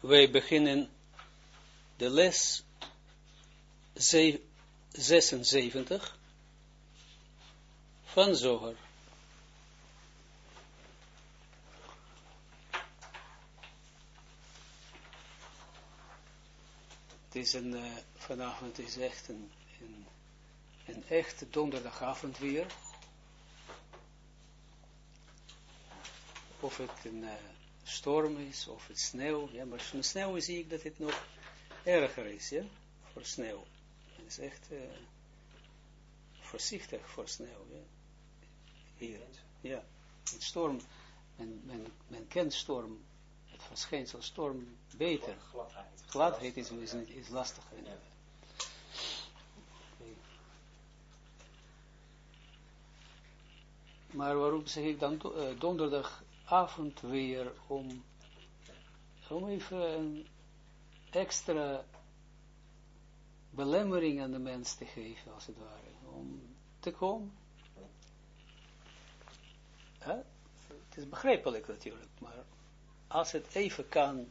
wij beginnen de les 76 van Zoger. Het is een, uh, vanavond is echt een, een, een echt donderdagavond weer. Of het een uh, storm is, of het sneeuw. Ja, maar van sneeuw zie ik dat het nog erger is, ja, voor sneeuw. Het is echt uh, voorzichtig voor sneeuw, ja. Hier, ja. Het storm, men, men, men kent storm, het verschijnsel storm beter. Gladheid. Gladheid is, is, is lastig. Ja. Maar waarom zeg ik dan uh, donderdagavond weer om, om even een extra belemmering aan de mens te geven, als het ware, om te komen. Huh? Het is begrijpelijk natuurlijk, maar als het even kan,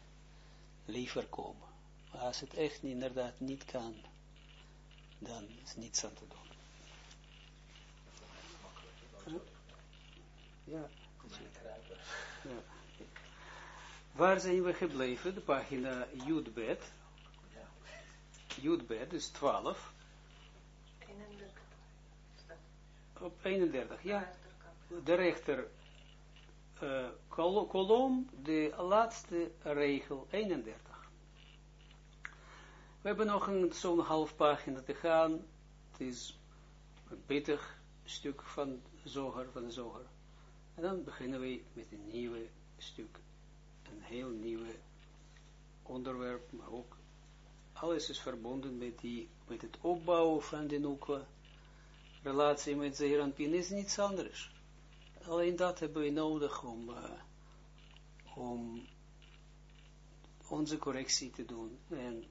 liever komen. Maar als het echt inderdaad niet kan, dan is niets aan te doen. Ja. Ja. Waar zijn we gebleven? De pagina Judbed. Judbed, dus 12. 31. Op 31, ja. De rechter uh, kol kolom, de laatste regel, 31. We hebben nog zo'n half pagina te gaan. Het is een pittig stuk van zoger, van zoger. En dan beginnen we met een nieuwe stuk. Een heel nieuwe onderwerp, maar ook alles is verbonden met, die, met het opbouwen van de Nukwa. Relatie met Zeeranpin is niets anders. Alleen dat hebben we nodig om, uh, om onze correctie te doen en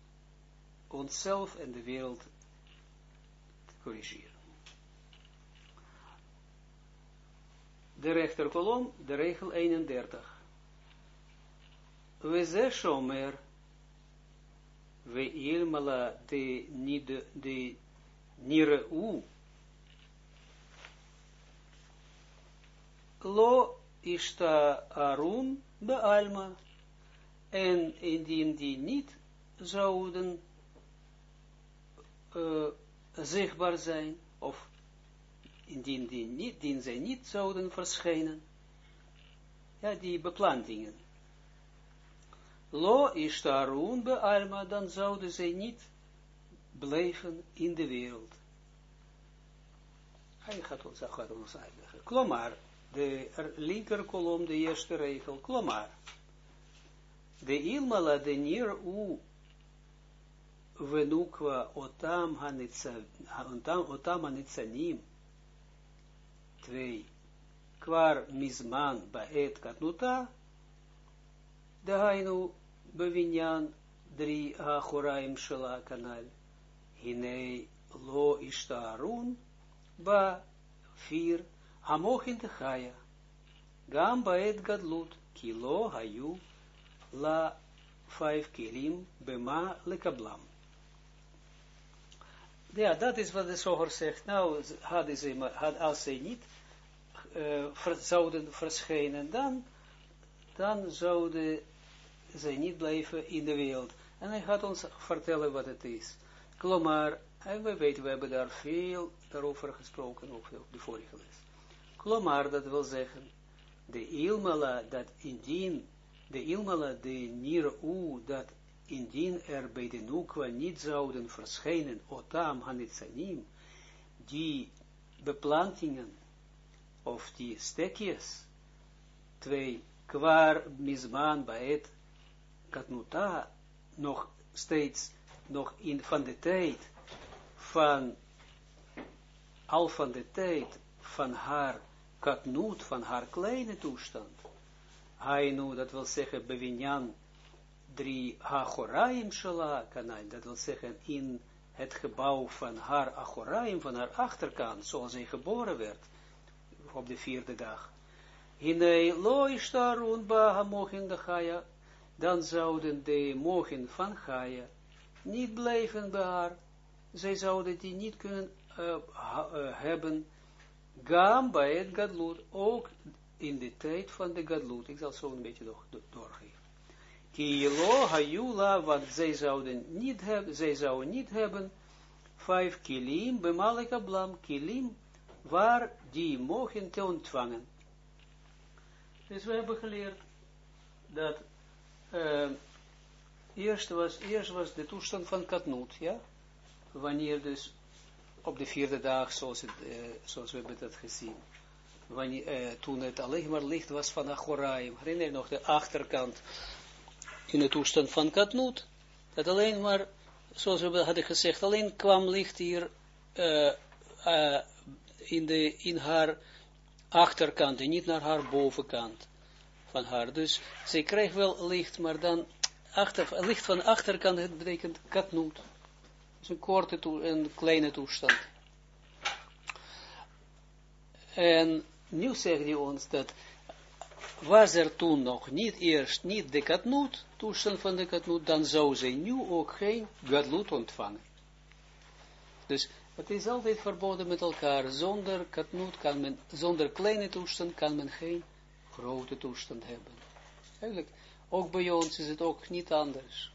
onszelf en de wereld te corrigeren. De rechterkolom, de regel 31. We ze shomer, we ilmala de, de, de nireu, lo ishta arun bealma, en indien die niet zouden uh, zichtbaar zijn, of indien die niet, dien zij niet zouden verschijnen. Ja, die beplantingen. Lo is daarom be Alma, dan zouden zij niet blijven in de wereld. Hij gaat ons, gaat ons uitleggen. Klomar, de linkerkolom, de eerste regel, klomar. De ilmala de nier u venukwa otam hanitsanim 2, kwar misman baet katnuta, dahainu bevinyan 3, achoraim shela kanal, hinei lo ishtarun, ba 4, המוחין gambaet gadlut kilo גדלות, gadlut, kilo היו לה פייב כלים ja, dat is wat de zoger zegt. Nou, hadden ze, had, als zij niet ver, zouden verschijnen, dan, dan zouden zij niet blijven in de wereld. En hij gaat ons vertellen wat het is. Klomar, en we weten, we hebben daar veel daarover gesproken, ook op de vorige les. Klomar, dat wil zeggen, de ilmala, dat indien, de ilmala, de niru, dat indien er bij de Nukwa niet zouden verschijnen, otam hanitzanim, die beplantingen, of die stekjes, twee, kwar misman baet katnuta, nog steeds, nog in van de tijd, van, al van de tijd, van haar katnoet, van haar kleine toestand, Hainu, dat wil zeggen, bevinjan, drie Achoraim Shala kanal, dat wil zeggen in het gebouw van haar Achoraim, van haar achterkant, zoals zij geboren werd, op de vierde dag. Hinei lo ishtarun ba hamochin de chaya, dan zouden de mogen van Gaia niet blijven bij haar. Zij zouden die niet kunnen hebben, gam bij het gadloed, ook in de tijd van de gadloed. Ik zal zo een beetje door, doorgeven. Kilo hayula, want zij zouden niet hebben, zij zouden niet hebben, vijf kilim, bemalika blam, kilim, waar die mogen te ontvangen. Dus we hebben geleerd dat uh, eerst, was, eerst was de toestand van katnoot, ja, wanneer dus op de vierde dag, zoals, het, uh, zoals we hebben dat gezien, wanneer, uh, toen het alleen maar licht was van Achoraim, herinner je nog de achterkant in de toestand van katnoot, dat alleen maar, zoals we hadden gezegd, alleen kwam licht hier uh, uh, in, de, in haar achterkant en niet naar haar bovenkant van haar. Dus zij krijgt wel licht, maar dan achter, licht van achterkant, het betekent katnoot. Is een korte, een kleine toestand. En nu zegt hij ons dat was er toen nog niet eerst niet de katnoot, toestand van de katnoot, dan zou zij nu ook geen gadloed ontvangen. Dus het is altijd verboden met elkaar. Zonder katnoot kan men, zonder kleine toestand kan men geen grote toestand hebben. Eigenlijk, ook bij ons is het ook niet anders.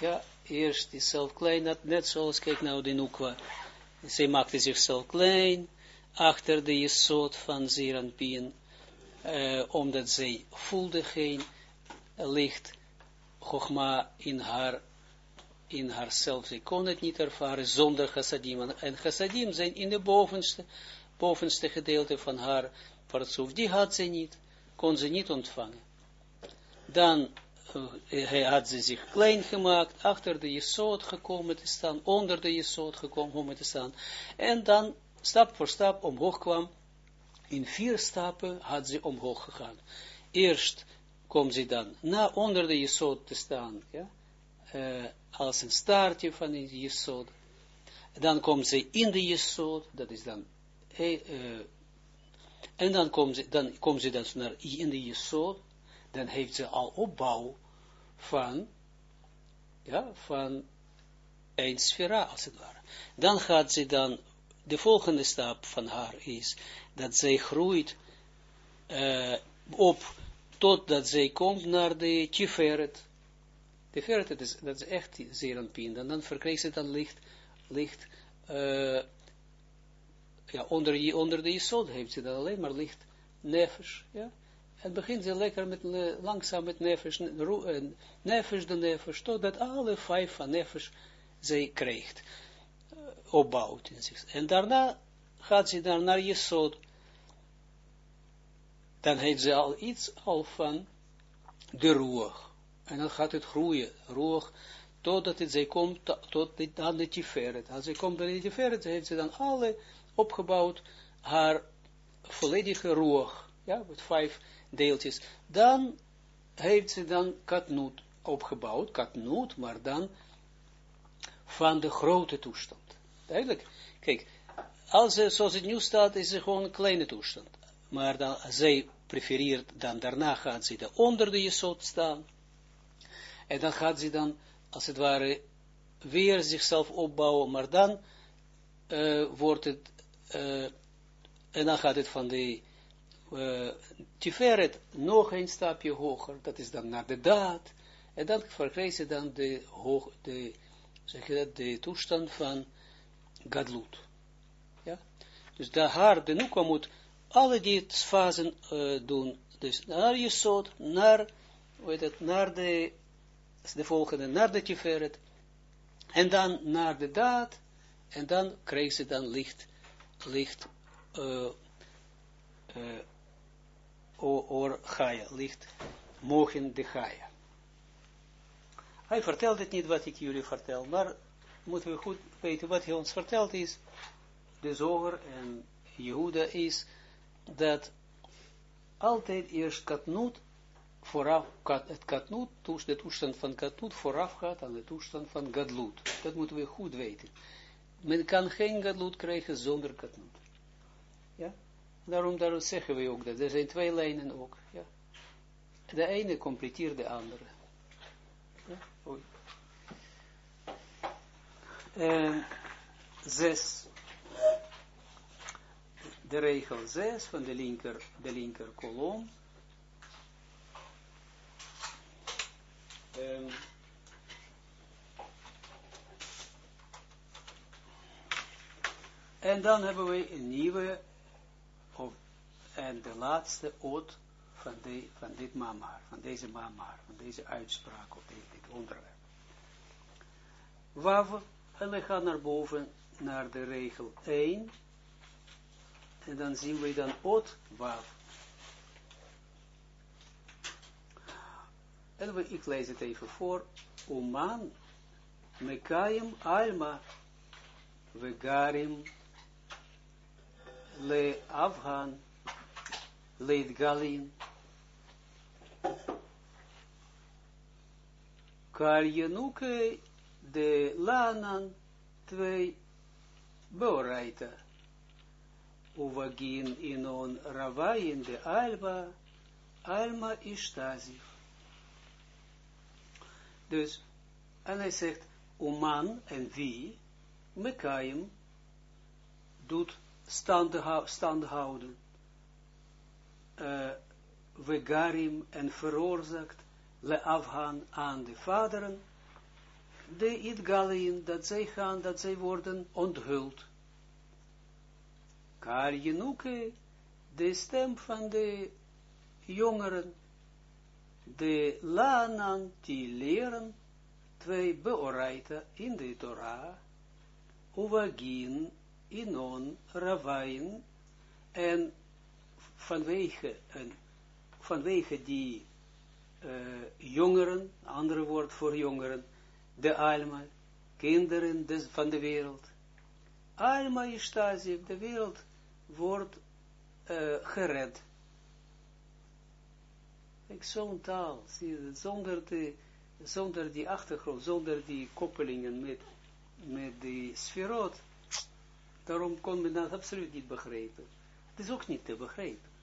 Ja, eerst is zelf klein, net zoals, kijk nou de Nukwa. Zij maakte zichzelf klein, achter de jesot van Zeranpien, uh, omdat zij voelde geen licht, in haar in haarzelf. Zij kon het niet ervaren zonder chassadim. En chassadim zijn in de bovenste, bovenste gedeelte van haar partsoef. Die had ze niet, kon ze niet ontvangen. Dan uh, had ze zich klein gemaakt, achter de jesot gekomen te staan, onder de jesot gekomen te staan. En dan stap voor stap omhoog kwam. In vier stappen had ze omhoog gegaan. Eerst komt ze dan na onder de jesot te staan, ja, uh, als een staartje van de jesod. Dan komt ze in de jesod, dat is dan, uh, en dan komt ze, dan komt ze dan naar in de jesod, dan heeft ze al opbouw van, ja, van een sfera, als het ware. Dan gaat ze dan, de volgende stap van haar is, dat zij groeit uh, op, totdat zij komt naar de Tiferet, verte, dat is, dat is echt zeeranpien. En dan verkrijgt ze dan licht, licht uh, ja, onder, onder de isod heeft ze dan alleen maar licht nefesh, ja. En begint ze lekker met, langzaam met nefesh, nefesh de nefesh, totdat alle vijf van nefesh zij krijgt, opbouwt in zich. En daarna gaat ze dan naar Jesod. Dan heeft ze al iets al van de roer. En dan gaat het groeien, roog, totdat het, zij komt tot dit, aan de tiferet. Als zij komt aan de tiferet, heeft ze dan alle opgebouwd, haar volledige roog, ja, met vijf deeltjes. Dan heeft ze dan katnoot opgebouwd, katnoot, maar dan van de grote toestand. Duidelijk. Kijk, als zoals het nu staat, is ze gewoon een kleine toestand. Maar dan, zij prefereert, dan daarna gaat ze de onder de jesot staan. En dan gaat ze dan, als het ware, weer zichzelf opbouwen, maar dan uh, wordt het, uh, en dan gaat het van de uh, nog een stapje hoger, dat is dan naar de daad, en dan verkrijgt ze dan de, hoog, de, zeg je dat, de toestand van Gadlut. Ja? Dus de haar, de Nukwa moet alle die fasen uh, doen, dus naar Jesod, naar, hoe het, naar de de volgende naar de tiferet, en dan naar de daad, en dan krijgt ze dan licht, licht, uh, uh, or Gaia, licht, mogen de Gaia. Hij vertelt het niet wat ik jullie vertel, maar moeten we goed weten wat hij ons vertelt is, de zoger en Jehuda is, dat altijd eerst katnoot vooraf, het katnoot, de toestand van katnoot vooraf gaat aan de toestand van gadloed. Dat moeten we goed weten. Men kan geen gadloed krijgen zonder katnoot. Ja? Daarom, daarom zeggen we ook dat. Er zijn twee lijnen ook. Ja? de ene completeert de andere. Ja? Oei. En zes, de regel zes van de linker, de linker kolom. Um, en dan hebben we een nieuwe, en de laatste oot van, de, van dit mamar, van deze mamar, van deze uitspraak dit, dit onderwerp. Wav, en we gaan naar boven, naar de regel 1, en dan zien we dan ot wav. En we, ik lees het even voor. Oman, mekayim alma, vegarim, le afhan, le galin, Karjenuke de lanan twee beoraita. Uvagin inon ravayin de alba, alma ishtazif. Dus, en hij zegt, Oman en wie, Mekaim, doet stand, houden. Uh, Vegarim en veroorzaakt le afgaan aan de vaderen, de Idgalin, dat zij gaan, dat zij worden onthuld. Kar de stem van de jongeren, de lanan, die leren, twee beoraita in de Torah, uvagin, inon, ravain, en vanwege, en vanwege die uh, jongeren, andere woord voor jongeren, de alma, kinderen des, van de wereld. Alma is de wereld wordt uh, gered. Ik zo'n taal, zie zonder, de, zonder die achtergrond, zonder die koppelingen met, met die sferot, daarom kon men dat absoluut niet begrijpen. Het is ook niet te begrijpen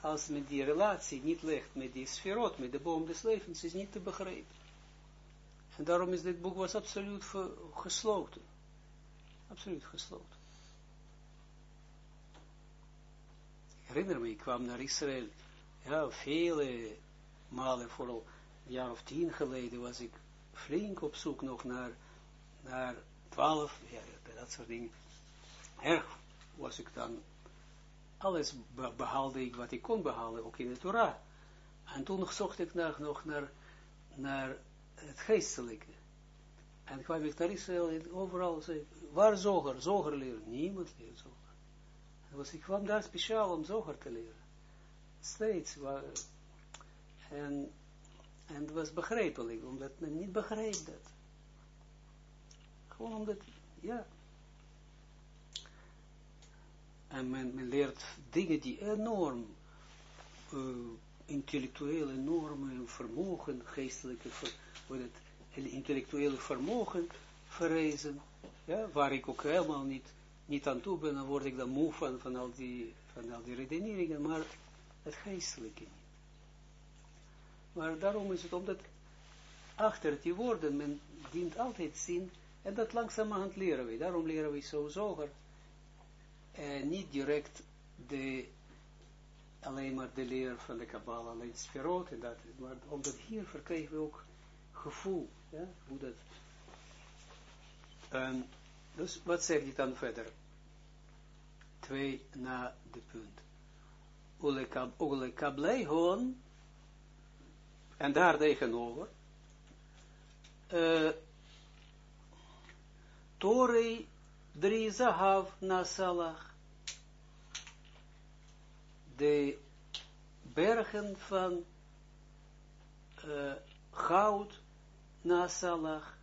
als men die relatie niet legt met die sferot, met de boom des levens, is niet te begrijpen. En daarom is dit boek was absoluut gesloten. Absoluut gesloten. Ik herinner me, ik kwam naar Israël, ja, vele malen, vooral een jaar of tien geleden, was ik flink op zoek nog naar, naar twaalf, ja, dat soort dingen. Erg was ik dan alles behaalde ik wat ik kon behalen, ook in de Torah. En toen zocht ik nog naar, naar het geestelijke. En kwam ik naar Israël overal zei waar zoger? Zoger leren? Niemand leert zoger. Ik kwam daar speciaal om zoger te leren. Steeds. En, en het was begrijpelijk, omdat men niet begreep dat. Gewoon omdat, ja, en men, leert dingen die enorm, uh, intellectueel enorme vermogen, geestelijke, ver, het, intellectuele vermogen verrezen, ja, waar ik ook helemaal niet, niet aan toe ben, dan word ik dan moe van, van, al, die, van al die redeneringen, maar het geestelijke niet. Maar daarom is het omdat achter die woorden, men dient altijd zin, en dat langzamerhand leren we. Daarom leren we zo zoger uh, niet direct de, alleen maar de leer van de Kabbalah, alleen sferot en dat, maar omdat hier verkrijgen we ook gevoel, ja, hoe dat, um, dus wat zeg je dan verder? Twee na de punt. Ule kableihon, en daar tegenover, uh, Torei drie zahav nasalach. De bergen van uh, goud nasalach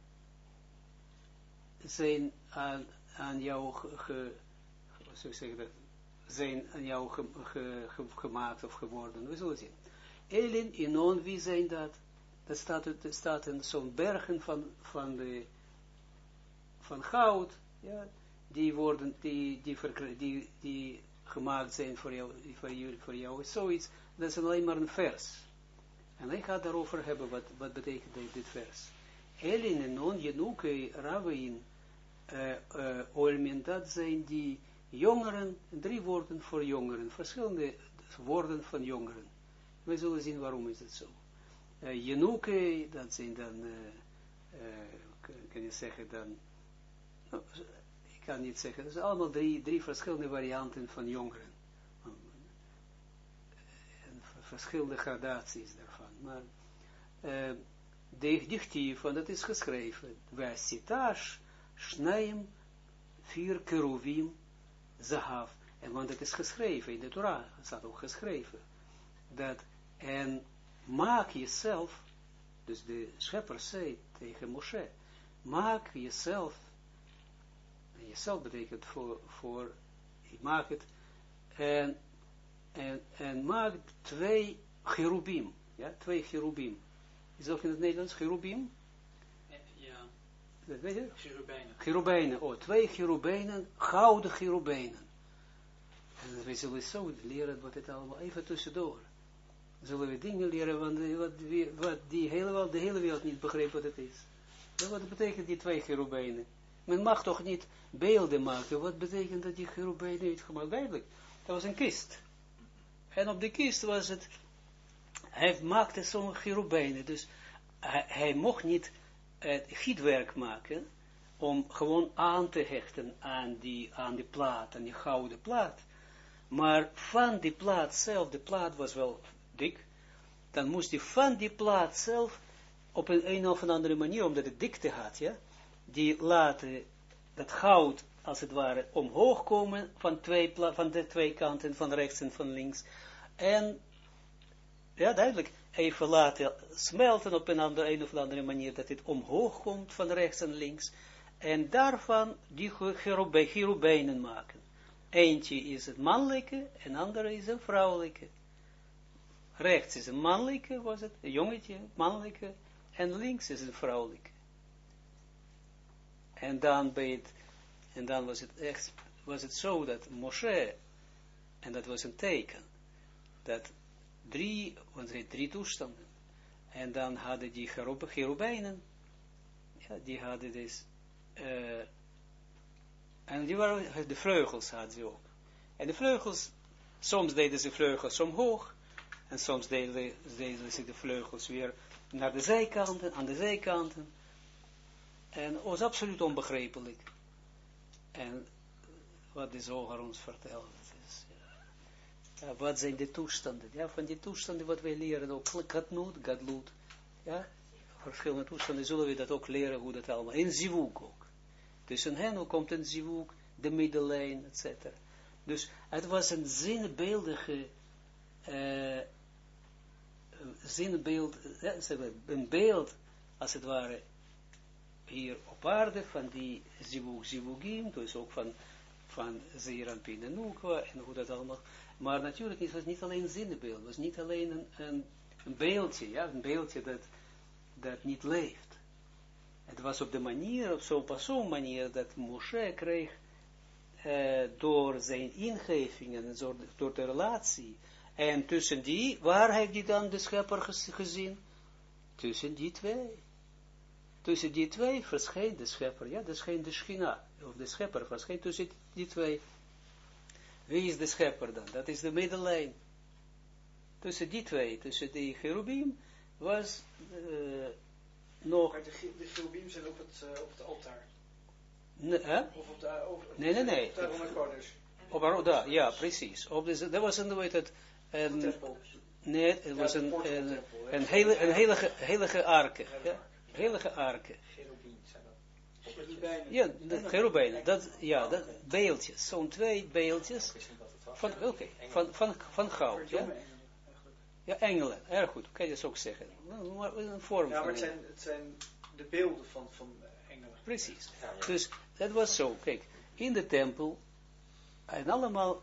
zijn aan, aan jou ge, zo zeg dat, zijn aan jou ge, ge, ge, gemaakt of geworden. We zullen zien. Elin, Inon, wie zijn dat? Dat staat, dat staat in zo'n bergen van, van, de, van goud, ja, die worden, die, die, die, die gemaakt zijn voor jou, voor jou, voor jou zoiets, dat is alleen maar een vers. En hij gaat daarover hebben, wat, wat betekent dit, vers. Elin en non jenuke ravein uh, uh, olmin, dat zijn die jongeren, drie woorden voor jongeren, verschillende woorden van jongeren. We zullen zien waarom is het zo. Uh, dat zijn dan, uh, kan je zeggen dan, nou, ik kan niet zeggen, dat zijn allemaal drie, drie verschillende varianten van jongeren. En verschillende gradaties daarvan. Maar uh, de dichtief, want dat is geschreven, wij citaas, schneim, vier keruvim, zahav. En want het is geschreven in de Torah, staat ook geschreven, dat en maak jezelf, dus de schepper zei tegen Moshe, maak jezelf, en jezelf betekent voor, voor maak het, en, en, en maak twee cherubim, ja, twee cherubim. Is dat in het Nederlands, cherubim? Ja. Dat weet je? Cherubijnen. Cherubijnen, oh, twee cherubijnen, gouden cherubijnen. En we zullen zo leren wat het allemaal, even tussendoor. Zullen we dingen leren, want wat, wat die hele, de hele wereld niet begreep wat het is. Wat betekent die twee cherubijnen? Men mag toch niet beelden maken, wat betekent dat die cherubijnen heeft gemaakt? Duidelijk, dat was een kist. En op de kist was het, hij maakte zo'n cherubijnen, dus hij, hij mocht niet het gietwerk maken, om gewoon aan te hechten aan die, aan die plaat, aan die gouden plaat. Maar van die plaat zelf, de plaat was wel dik, dan moest die van die plaat zelf, op een, een of andere manier, omdat het dikte had, ja, die laten dat goud, als het ware, omhoog komen van, twee van de twee kanten, van rechts en van links, en, ja, duidelijk, even laten smelten op een, of andere manier, dat het omhoog komt van rechts en links, en daarvan die cherubijnen maken. Eentje is het mannelijke, en andere is een vrouwelijke. Rechts is een mannelijke, was het, een jongetje, mannelijke, en links is een vrouwelijke. En dan bij en dan was het echt, was het zo dat Moshe, en dat was een teken, dat drie, want er drie toestanden, en dan hadden die cherubijnen, ja, die hadden dus, uh, en die waren, de vleugels hadden ze ook. En de vleugels, soms deden ze vleugels omhoog, en soms deden, ze de vleugels weer naar de zijkanten, aan de zijkanten. En het was absoluut onbegrijpelijk. En wat de zoger ons vertelt, is, ja, wat zijn de toestanden? Ja, van die toestanden wat wij leren, ook gadnoot, gadloed, ja, verschillende toestanden, zullen we dat ook leren, hoe dat allemaal, in zivuk ook. Tussen hen komt een zivuk, de middellijn, etc. Dus het was een zinnebeeldige, zinnebeeld, ja, een beeld, als het ware, hier op aarde, van die zivuk, zivugim, dus ook van, van Zeranpin en Nukwa, en hoe dat allemaal, maar natuurlijk het niet alleen een zinnebeeld, het was niet alleen een, een, beeldje, ja, een beeldje dat, dat niet leeft. Het was op de manier, op zo'n zo'n manier, dat Moshe kreeg, uh, door zijn ingevingen, en door de relatie, en tussen die, waar heeft hij dan de schepper gezien? Tussen die twee. Tussen die twee verscheen de schepper, ja, dat scheen de schina, of de schepper verscheen tussen die twee. Wie is de schepper dan? Dat is de middellijn. Tussen die twee, tussen die cherubim, was uh, nog... Maar de, de cherubim zijn op het, uh, op het altaar. Nee, hè? Of op de, over, nee, nee, nee. Op de Aron Op ja, precies. Op de, dat was een, weet het, een, nee, het was een, een, een, hele, een heilige, heilige arke. Ja, heilige arke. Ja, cherubijnen, dat, ja, dat, beeldjes, zo'n twee beeldjes, van, oké, okay, van, van, van goud, ja. Ja, engelen, erg goed, kan je dat ook zeggen. Maar een vorm ja, maar het zijn, het zijn de beelden van, van engelen. Precies. Dus dat was zo, kijk, in de tempel, en allemaal,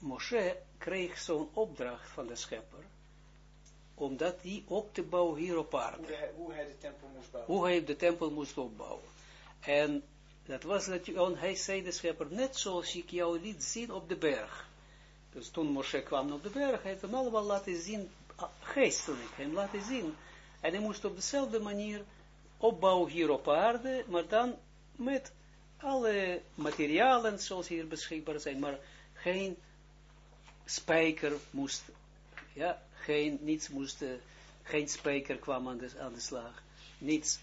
Moshe kreeg zo'n opdracht van de schepper, omdat die op te bouwen hier op aarde. Hoe hij, hoe hij de tempel moest bouwen. Hoe hij de tempel moest opbouwen. En dat was natuurlijk, hij zei de schepper, net zoals ik jou liet zien op de berg. Dus toen Moshe kwam op de berg, hij heeft hem allemaal laten zien geestelijk hem laten zien. En hij moest op dezelfde manier opbouwen hier op aarde, maar dan met alle materialen zoals hier beschikbaar zijn, maar geen spijker moest, ja, geen, niets moest, uh, geen spijker kwam aan de, aan de slag, niets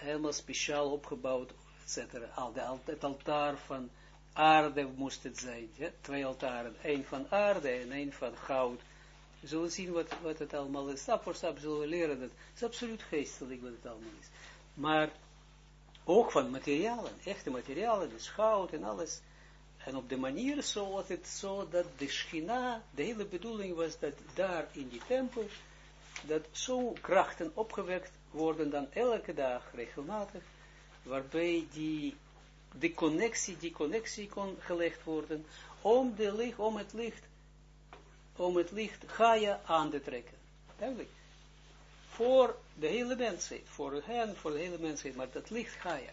helemaal speciaal opgebouwd, etc. Al de, het altaar van aarde moest het zijn, twee altaren, één van aarde en één van goud. We zullen zien wat, wat het allemaal is. Stap voor stap zullen we leren dat. Het is absoluut geestelijk wat het allemaal is. Maar ook van materialen, echte materialen, dus goud en alles. En op de manier zo het zo dat de schina, de hele bedoeling was dat daar in die tempel, dat zo krachten opgewekt worden dan elke dag regelmatig, waarbij die, de connectie, die connectie kon gelegd worden, om, de licht, om het licht, om het licht Gaia aan te trekken. Duidelijk. Voor de hele mensheid, voor hen, voor de hele mensheid, maar dat licht Gaia.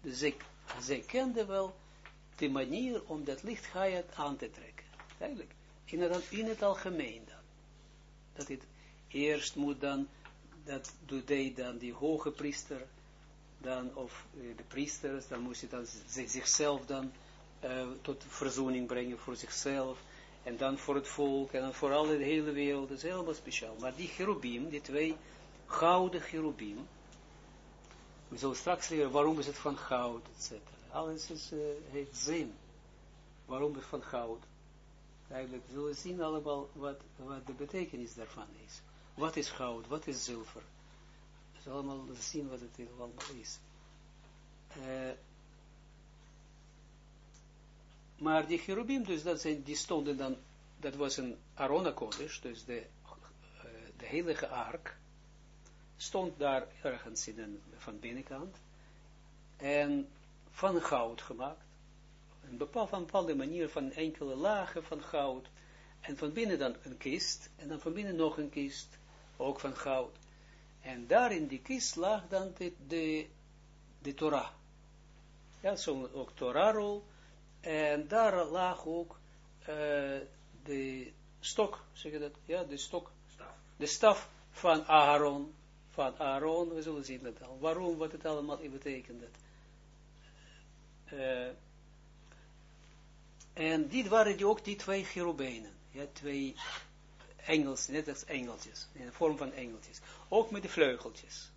Dus zij, zij kende wel de manier om dat licht Gaia aan te trekken. Duidelijk. In het algemeen dan. Dat het eerst moet dan, dat doet dan die hoge priester, dan, of uh, de priesters, dan moest hij dan zichzelf dan uh, tot verzoening brengen voor zichzelf, en dan voor het volk, en dan voor alle de hele wereld, dat is helemaal speciaal. Maar die cherubim, die twee gouden cherubim, we zullen straks leren waarom is het van goud, etc. Alles is, uh, heeft zin. Waarom is het van goud? Eigenlijk zullen we zien allemaal wat, wat de betekenis daarvan is. Wat is goud? Wat is zilver? We zullen allemaal zien wat het allemaal is. Uh, maar die cherubim, dus dat zijn, die stonden dan, dat was een Arona Kodesh, dus de, uh, de heilige ark, stond daar ergens in een, van binnenkant, en van goud gemaakt, een bepaald, van bepaalde manier van enkele lagen van goud, en van binnen dan een kist, en dan van binnen nog een kist, ook van goud. En daar in die kist lag dan de, de, de Torah. Ja, zo ook Torahrol. En daar lag ook uh, de stok, zeg je dat? Ja, de stok. Staf. De staf van Aaron. Van Aaron, we zullen zien dat al. Waarom, wat het allemaal betekent. Uh, en dit waren die ook die twee cherubijnen. Ja, twee engels, net als engeltjes, in de vorm van engeltjes. Ook met de vleugeltjes.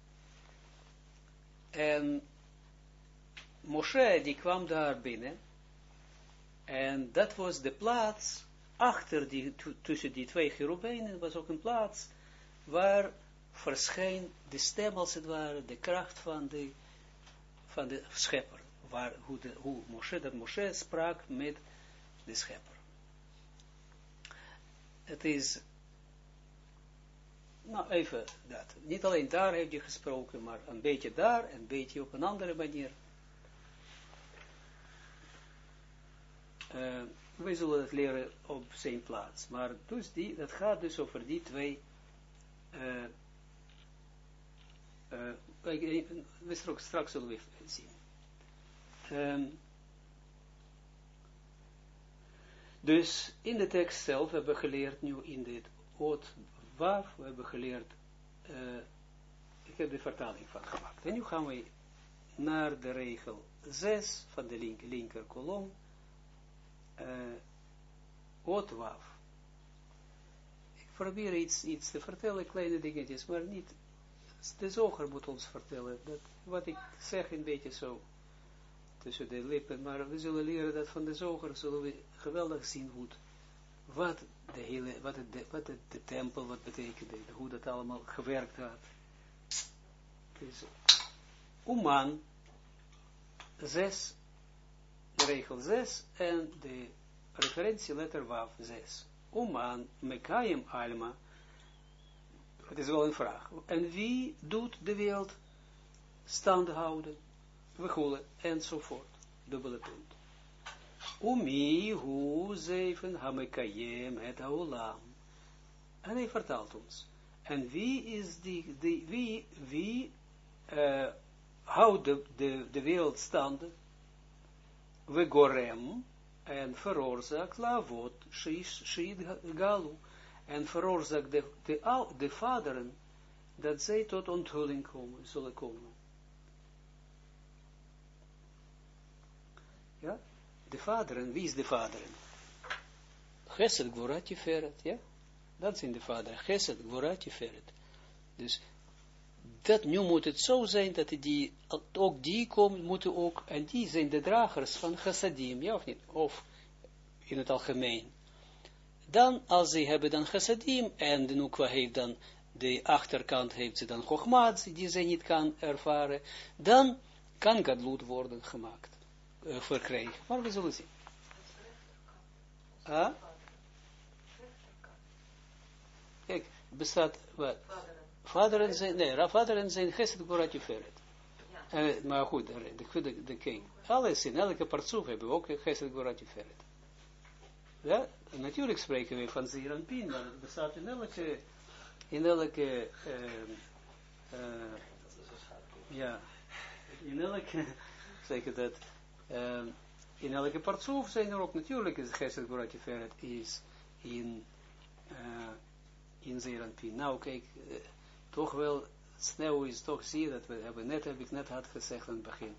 En Moshe, die kwam daar binnen, en dat was de plaats, achter die, tussen die twee cherubijnen, was ook een plaats, waar verscheen de stem, als het ware, de kracht van de, van de schepper. Waar, hoe, de, hoe Moshe, dat Moshe sprak met de schepper. Het is nou, even dat. Niet alleen daar heb je gesproken, maar een beetje daar, een beetje op een andere manier. Uh, we zullen het leren op zijn plaats. Maar dus die, dat gaat dus over die twee. Uh, uh, we straks, straks zullen we zien. Um, dus in de tekst zelf hebben we geleerd nu in dit oot Waf, we hebben geleerd, uh, ik heb de vertaling van gemaakt. En nu gaan we naar de regel 6 van de link, linker kolom, uh, Ot Waf. Ik probeer iets, iets te vertellen, kleine dingetjes, maar niet, de zoger moet ons vertellen, dat wat ik zeg een beetje zo, tussen de lippen, maar we zullen leren dat van de zoger, zullen we geweldig zien hoe wat de hele, wat het, de, wat het, de tempel, wat betekende, hoe dat allemaal gewerkt had. Dus, Oman, zes, de regel 6 en de referentieletter WAF 6. Oman, Mekayim Alma, het is wel een vraag. En wie doet de wereld stand houden, enzovoort. Dubbele punt. Umi hu zeven hamekayem het haolam. En hij vertelt ons. En wie is die, die wie, wie uh, houdt de, de, de wereld staande? We gorem en veroorzaakt lavot, shid galu. en veroorzaakt de, de, de vaderen, dat zij tot onthulling komen, zullen komen. Ja? De vaderen, wie is de vaderen? Gesed, Gvorat, Tiferet, ja? Dat zijn de vaderen. Gesed, Gvorat, Tiferet. Dus, dat nu moet het zo zijn, dat die, ook die komen, moeten ook, en die zijn de dragers van chassadim, ja of niet? Of, in het algemeen. Dan, als ze hebben dan chassadim, en de nukwa heeft dan, de achterkant heeft ze dan chogmat, die ze niet kan ervaren, dan kan gadlut worden gemaakt, eh, verkrijgen. Maar we zullen zien. Kijk, bestaat, wat? Vaderen zijn, nee, ra- vaderen zijn gesed gorat jeferet. Eh, maar goed, de, de, de, king. Alles in elke partsoef hebben we ook gesed gorat jeferet. Ja, natuurlijk spreken we van zeer en pin, maar het bestaat in elke, in elke, ehm, eh, ja, in elke, zeg ik dat, ehm, in elke partsoef zijn er ook natuurlijk, is gesed gorat jeferet is in, eh, in zeer en pin. Nou, kijk, eh, toch wel snel is, toch zie je dat we hebben net, heb ik net had gezegd aan het begin.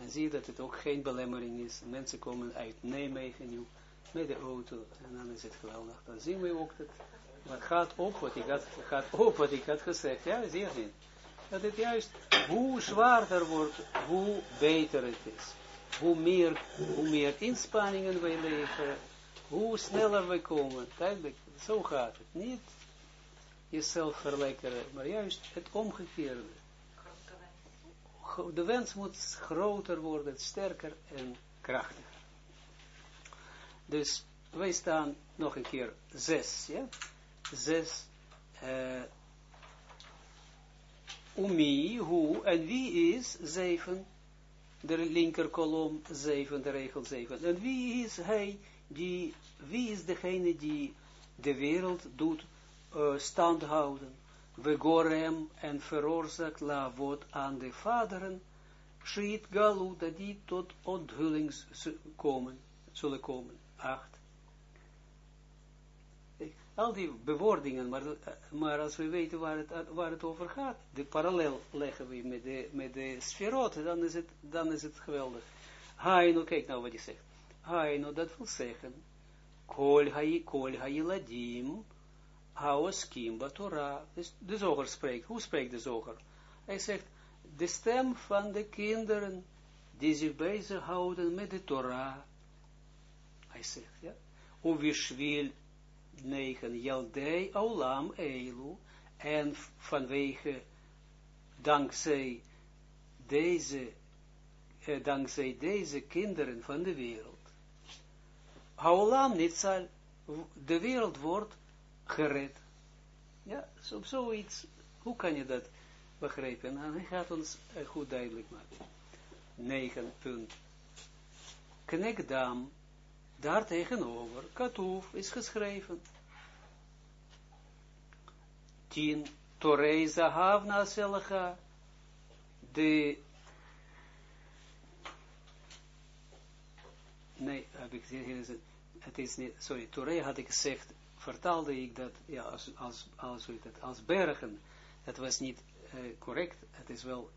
En zie je dat het ook geen belemmering is. Mensen komen uit Nijmegen nu met de auto en dan is het geweldig. Dan zien we ook dat, maar gaat op wat ik had, gaat op wat ik had gezegd. Ja, zie je? Dat het juist, hoe zwaarder wordt, hoe beter het is. Hoe meer, hoe meer inspanningen wij leveren, hoe sneller we komen. Duidelijk, zo gaat het. Niet jezelf verlekkeren, maar juist het omgekeerde. De wens moet groter worden, sterker en krachtiger. Dus wij staan nog een keer zes, ja? Zes. eh umi, hoe, en wie is zeven? de linkerkolom 7, de regel 7. En wie is hij, die, wie is degene die de wereld doet eh, standhouden? We houden? We en veroorzaakt lavot aan de vaderen, schiet Galu dat die tot onthullings komen, zullen komen. Al die bewoordingen, maar, eh, maar als we weten waar het, waar het over gaat, de parallel leggen we met de, met de sferoten, dan is het, dan is het geweldig. Haino, kijk nou wat hij zegt. Haino, dat wil zeggen, kol hai, kol hailadim, Haoskim Torah. Dus de zoger spreekt. Hoe spreekt de zoger? Hij zegt, de stem van de kinderen die zich bezighouden met de Torah. Hij zegt, ja. Uvishwil 9, Yaldei Aulam Eilu. En vanwege, dankzij deze, eh, dankzij deze kinderen van de wereld. Aulam niet zal, de wereld wordt gered. Ja, zo, zoiets, hoe kan je dat begrijpen? En hij gaat ons uh, goed duidelijk maken. 9 punt. Knekdam, daar tegenover, is geschreven. 10. Torei Zahav Naselacha, de nee, heb ik gezegd, het is niet, sorry, Torei had ik gezegd, vertaalde ik dat, ja, als, als, als, als bergen, dat was niet uh, correct, het is wel,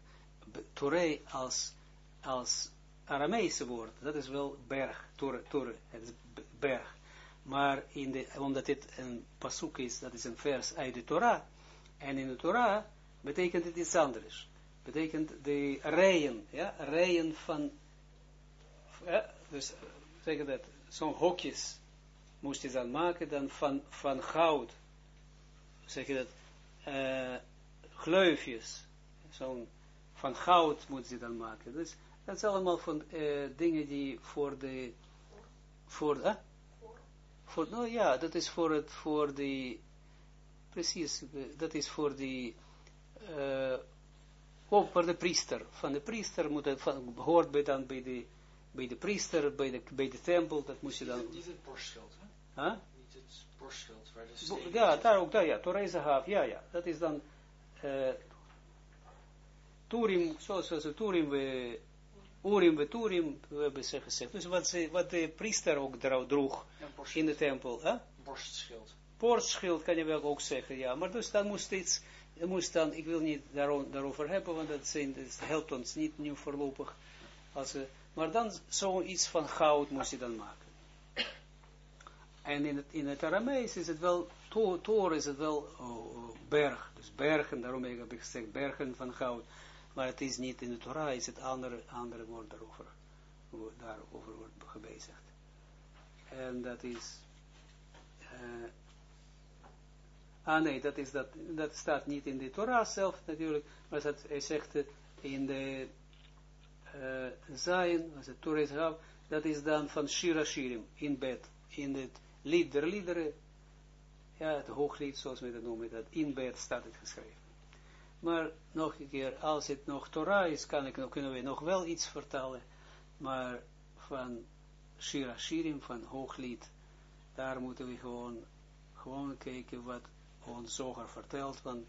Torei als, als Arameese woord, dat is wel berg, Tore, Tore, het is berg, maar in de, omdat dit een pasuk is, dat is een vers uit de Torah, en in de Torah betekent het iets anders, betekent de rijen, ja, rijen van, ja, dus zeggen dat, zo'n hokjes, moest je dan maken dan van, van goud, zeg je dat, uh, gleufjes, zo'n, van goud moet je dan maken. Dus dat is allemaal van uh, dingen die voor de, voor, uh, voor, nou ja, dat is voor het, voor de, precies, dat is voor die, uh, ook voor de priester, van de priester moet het, van, hoort bij dan bij de, bij de priester, bij de, bij de tempel, dat moest je dan... Niet het borstschild, hè? Huh? Niet het borstschild waar de. Ja, daar ook, daar, ja, Toreza Haaf, ja, ja, dat is dan, uh, Turim, zoals we Turim, we, Urim, we Turim, we hebben gezegd, dus wat, ze, wat de priester ook droeg in de tempel, hè? borstschild. poortschild kan je wel ook zeggen, ja, maar dus dan moest iets, moest dan, ik wil niet daarover, daarover hebben, want dat, zijn, dat helpt ons niet nu voorlopig, als, maar dan zoiets van goud moest je dan maken. En in het, in het Aramees is het wel, to, tor is het wel oh, berg, dus bergen, daarom heb ik gezegd bergen van goud, maar het is niet in de Torah, is het andere, andere woord daarover, daarover wordt gebezigd. En dat is, uh, ah nee, dat, is dat, dat staat niet in de Torah zelf natuurlijk, maar dat, hij zegt in de uh, als het Torah is dat is dan van Shira Shirim, in bed, in het lied der liederen, ja, het hooglied, zoals we dat noemen, dat in bed staat het geschreven. Maar nog een keer, als het nog Torah is, kan ik, kunnen we nog wel iets vertellen, maar van Shira Shirim, van hooglied, daar moeten we gewoon, gewoon kijken wat ons zoger vertelt, want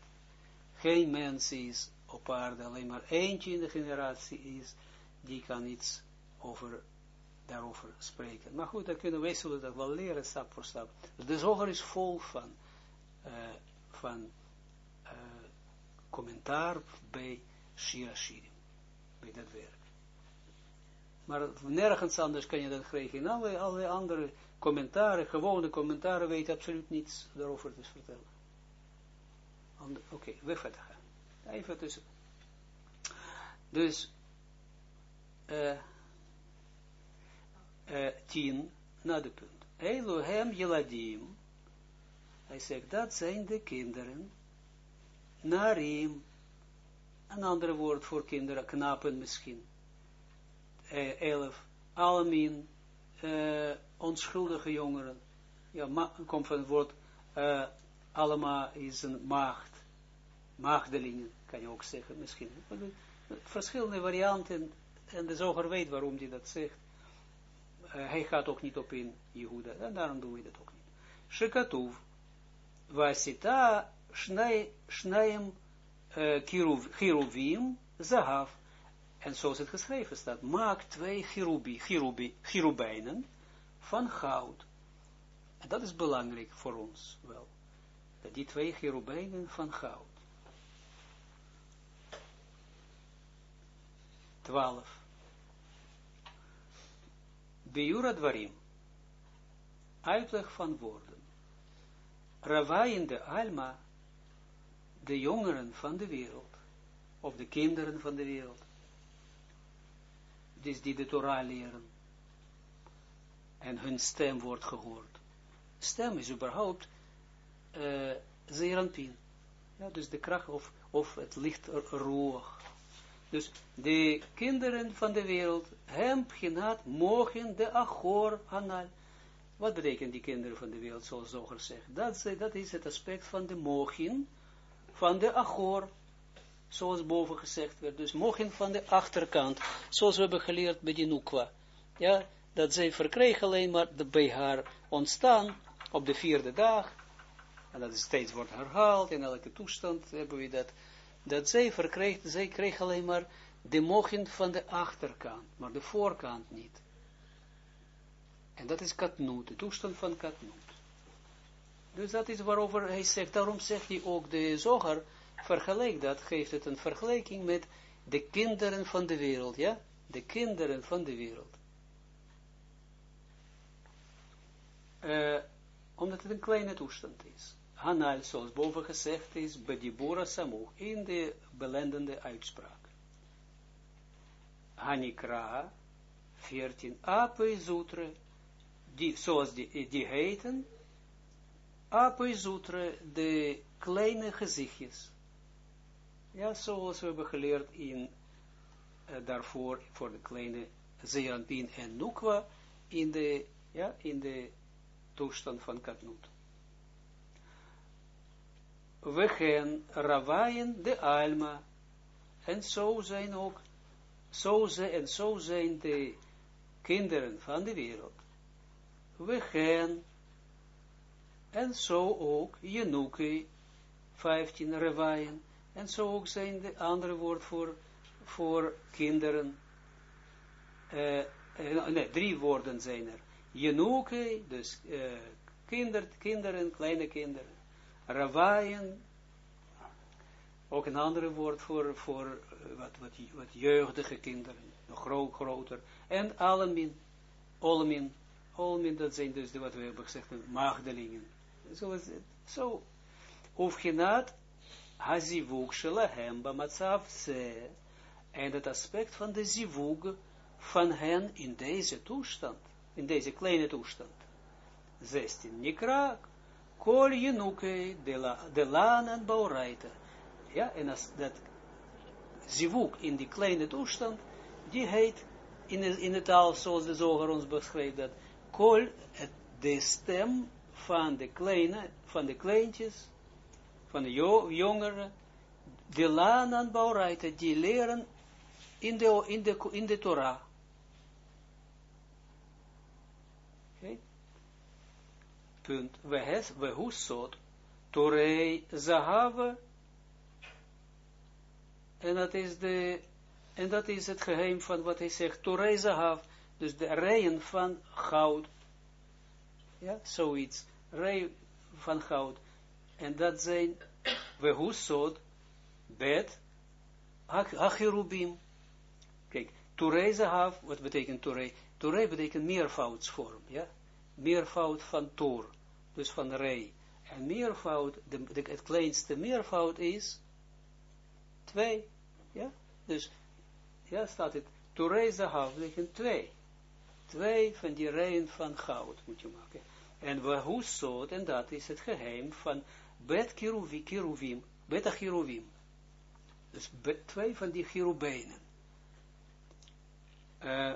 geen mens is op aarde, alleen maar eentje in de generatie is, die kan iets over, daarover spreken. Maar goed, dan kunnen wij zullen dat wel leren, stap voor stap. De zoger is vol van, uh, van commentaar bij Shira Shirim, bij dat werk. Maar nergens anders kan je dat krijgen. In alle, andere commentaren, gewone commentaren, weet absoluut niets daarover te vertellen. Oké, we verder gaan. Even tussen. Dus, uh, uh, tien, na de punt. Elohem Jeladim. Hij zegt, dat zijn de kinderen. Narim. Een ander woord voor kinderen, knapen misschien. Uh, elf. Almin. Uh, onschuldige jongeren. Ja, komt van het woord, uh, allemaal is een maagd. Maagdelingen, kan je ook zeggen, misschien. Verschillende varianten, en de zoger weet waarom hij dat zegt. Uh, hij gaat ook niet op in Jehuda, en daarom doen we dat ook niet. Shekatuv, wasita shnaim uh, kiruvim zahav. En zoals het geschreven staat, maak twee chirubi, chirubi, chirubijnen van goud. En dat is belangrijk voor ons wel. Dat die twee cherubijnen van goud. 12. Beura dwarim. Uitleg van woorden. Ravaien de Alma, de jongeren van de wereld, of de kinderen van de wereld, dus die de Torah leren, en hun stem wordt gehoord. Stem is überhaupt uh, zeeranpin. Ja, dus de kracht of, of het licht roog. Dus de kinderen van de wereld, hem genaat, mogen de achor anal. Wat betekent die kinderen van de wereld, zoals Zoger zegt? Dat, dat is het aspect van de mogen, van de achor, zoals boven gezegd werd. Dus mogen van de achterkant, zoals we hebben geleerd bij die Nukwa. Ja, dat zij verkreeg alleen maar de, bij haar ontstaan op de vierde dag, en dat is steeds wordt herhaald, in elke toestand hebben we dat, dat zij verkreeg, zij kreeg alleen maar de mogen van de achterkant, maar de voorkant niet. En dat is katnoot, de toestand van katnoot. Dus dat is waarover hij zegt, daarom zegt hij ook de zoger, vergelijk dat, geeft het een vergelijking met de kinderen van de wereld, ja, de kinderen van de wereld. Uh, omdat het een kleine toestand is. Hanal, zoals boven gezegd is, bedibora samuch, in de belendende uitspraak. Hanikra, 14, ape die, zoals die, die heten, ape zutre, de kleine gezichtjes. Ja, zoals we hebben geleerd in, uh, daarvoor, voor de kleine Zeranpin en Nukwa, in de, ja, in de toestand van katnoot. We gaan rawaien de alma, en zo zijn ook, zo zijn, en zo zijn de kinderen van de wereld. We gaan, en zo ook, Jenuke, 15 rawaien, en zo ook zijn de andere woord voor, voor kinderen, uh, nee, drie woorden zijn er. Jenuke, dus uh, Kinder, kinderen, kleine kinderen. Rawaien, ook een ander woord voor, voor eh, wat, wat, wat jeugdige kinderen, nog groter. En alamin, olmin, olmin, dat zijn dus de, wat we hebben gezegd, maagdelingen. Zo is het. Zo, Ufgenat hazivug shelahem bamatzav ze. En het aspect van de zivug van hen in deze toestand, in deze kleine toestand. 16. Nikra, kol jenuke de lan en bauraita. Ja, en als dat zivug in die kleine toestand, die heet in, in de taal zoals de zoger ons beschrijft, dat kol, de stem van de kleine, van de kleintjes, van de jongeren, de lanan bauraita, die leren in de, in de, in de Torah. Okay. Punt. We hes, we husot, Torei zahave, en dat is de, en dat is het geheim van wat hij zegt, Torei zahav, dus de rijen van goud, ja, zoiets, rij van goud, en dat zijn, we husot, bet, hachirubim, kijk, zahav, wat betekent Turei? Turei betekent meervoudsvorm, ja, meervoud van Tor, dus van rei, en meervoud, de, de, het kleinste meervoud is, twee, ja, dus, ja, staat het, zahav betekent twee, twee van die rijen van goud moet je maken, en we husot, en dat is het geheim van bet kiruvim. Dus twee van die cherubijnen. Uh,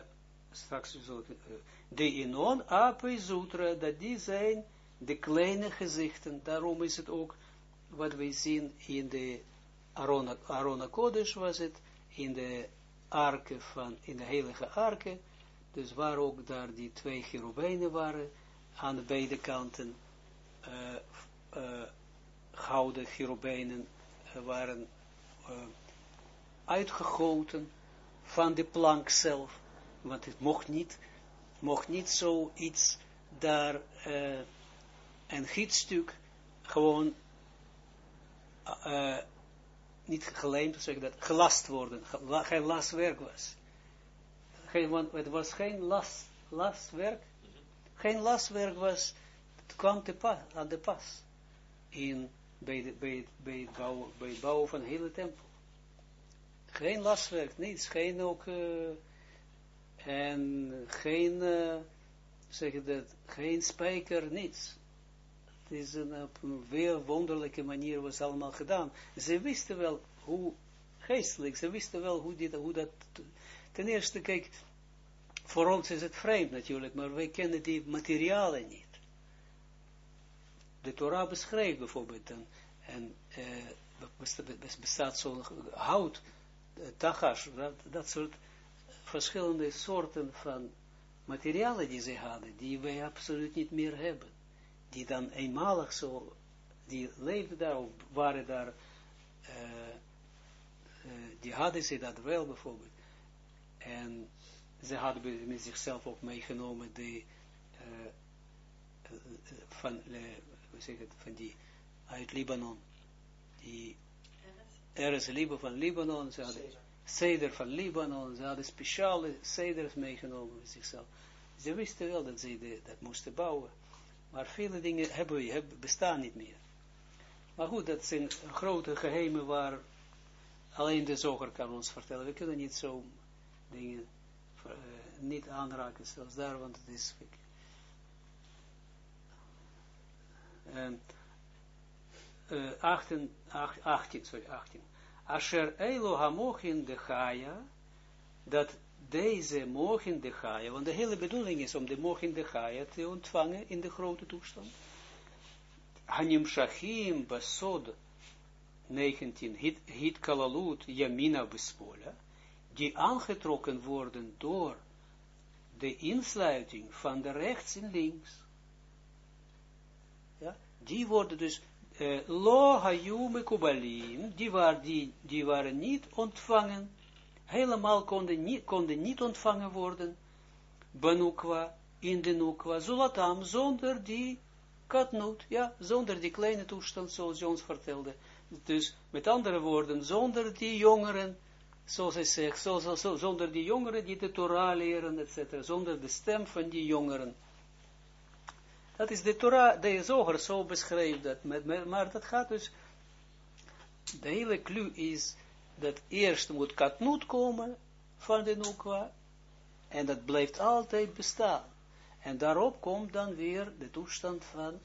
straks zullen uh, de inon ape zutra, dat die zijn de kleine gezichten. Daarom is het ook wat we zien in de Arona, Arona Kodesh was het, in de arke van, in de heilige arke, dus waar ook daar die twee cherubijnen waren, aan de beide kanten, uh, uh, gouden cherubijnen uh, waren uitgegoten van de plank zelf, want het mocht niet, mocht niet zoiets daar, een gietstuk, gewoon, niet geleend, zeg dat, gelast worden, geen lastwerk was. Geen, het was geen last, lastwerk, geen lastwerk was, het kwam te pas, aan de pas in, bij, bij, bij, het bouwen, bij van de hele tempel. Geen lastwerk, niets, geen ook, uh, en geen, uh, zeg dat, geen spijker, niets. Het is een, op een weer wonderlijke manier was allemaal gedaan. Ze wisten wel hoe, geestelijk, ze wisten wel hoe, dit, hoe dat, ten eerste, kijk, voor ons is het vreemd natuurlijk, maar wij kennen die materialen niet. De Torah beschrijft bijvoorbeeld, en, en uh, bestaat zo'n hout, uh, tachash, dat, dat soort verschillende soorten van materialen die ze hadden, die wij absoluut niet meer hebben. Die dan eenmalig zo, die leefden daar, of waren daar, uh, die hadden ze dat wel bijvoorbeeld. En ze hadden met zichzelf ook meegenomen de, uh, van, uh, hoe zeg het, van die, uit Libanon, die, er is Libanon van Libanon, ze hadden ceder van Libanon, ze hadden speciale ceders meegenomen met zichzelf. Ze wisten wel dat ze de, dat moesten bouwen, maar vele dingen hebben we, hebben, bestaan niet meer. Maar goed, dat zijn grote geheimen waar alleen de zoger kan ons vertellen. We kunnen niet zo dingen uh, niet aanraken, zelfs daar, want het is... Um, uh, 18, 18, sorry, 18. Asher Elo Hamochin de Chaya, dat deze Mochin de Chaya, want de hele bedoeling is om de Mochin de Chaya te ontvangen in de grote toestand. Hanim Shachim Basod 19, Hit, hit Kalalut Yamina Bespola, die aangetrokken worden door de insluiting van de rechts en links. Ja, die worden dus uh, lo hayume kubalim, die, waar, die, waren niet ontvangen, helemaal konden niet, konden niet ontvangen worden, benukwa, in de nukwa, zulatam, zonder die katnoot, ja, zonder die kleine toestand, zoals je ons vertelde. Dus, met andere woorden, zonder die jongeren, zoals hij zegt, zo, zo, zo, zonder die jongeren die de Torah leren, etc., zonder de stem van die jongeren. Dat is de Torah, de zoger zo beschrijft dat, maar dat gaat dus, de hele clue is, dat eerst moet katnoot komen van de Nukwa, en dat blijft altijd bestaan. En daarop komt dan weer de toestand van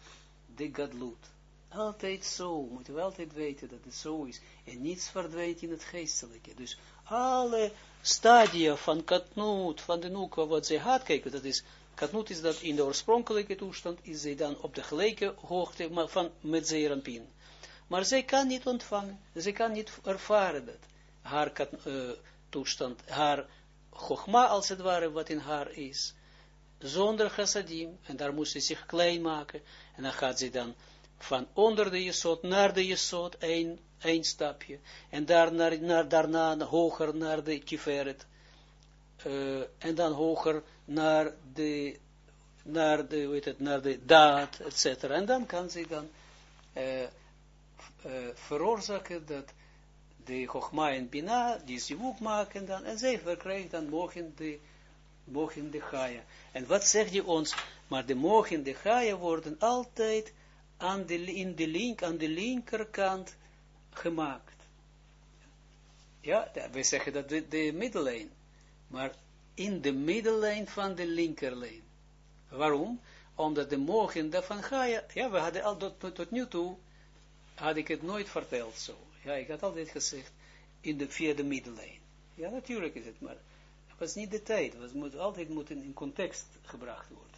de gadlut. Altijd zo, moeten we altijd weten dat het zo is. En niets verdwijnt in het geestelijke. Dus alle stadia van katnoot, van de nukwa, wat zij had, kijken, dat is, katnoot is dat in de oorspronkelijke toestand, is zij dan op de gelijke hoogte maar van, met zeerampin. Maar zij kan niet ontvangen, zij kan niet ervaren dat, haar kat, uh, toestand, haar chogma als het ware, wat in haar is, zonder chassadim, en daar moest ze zich klein maken, en dan gaat ze dan van onder de jesot naar de jesot, één, één stapje, en daar naar, daarna hoger naar de tiferet, uh, en dan hoger naar de, naar de, weet het, naar de daad, etc. En dan kan ze dan uh, uh, veroorzaken dat de Chogma en Bina, die zivuk maken dan, en zij verkrijgen dan mogen de, mogen de Gaia. En wat zegt hij ons? Maar de mogen de Gaia worden altijd aan de, in de link, aan de linkerkant gemaakt. Ja, we zeggen dat de, de middellijn, maar in de middellijn van de linkerlijn. Waarom? Omdat de mogen daarvan Gaia, ja, we hadden al tot, tot nu toe, had ik het nooit verteld zo. Ja, ik had altijd gezegd, in de, via de middellijn. Ja, natuurlijk is het, maar het was niet de tijd. Het moet altijd moeten in context gebracht worden.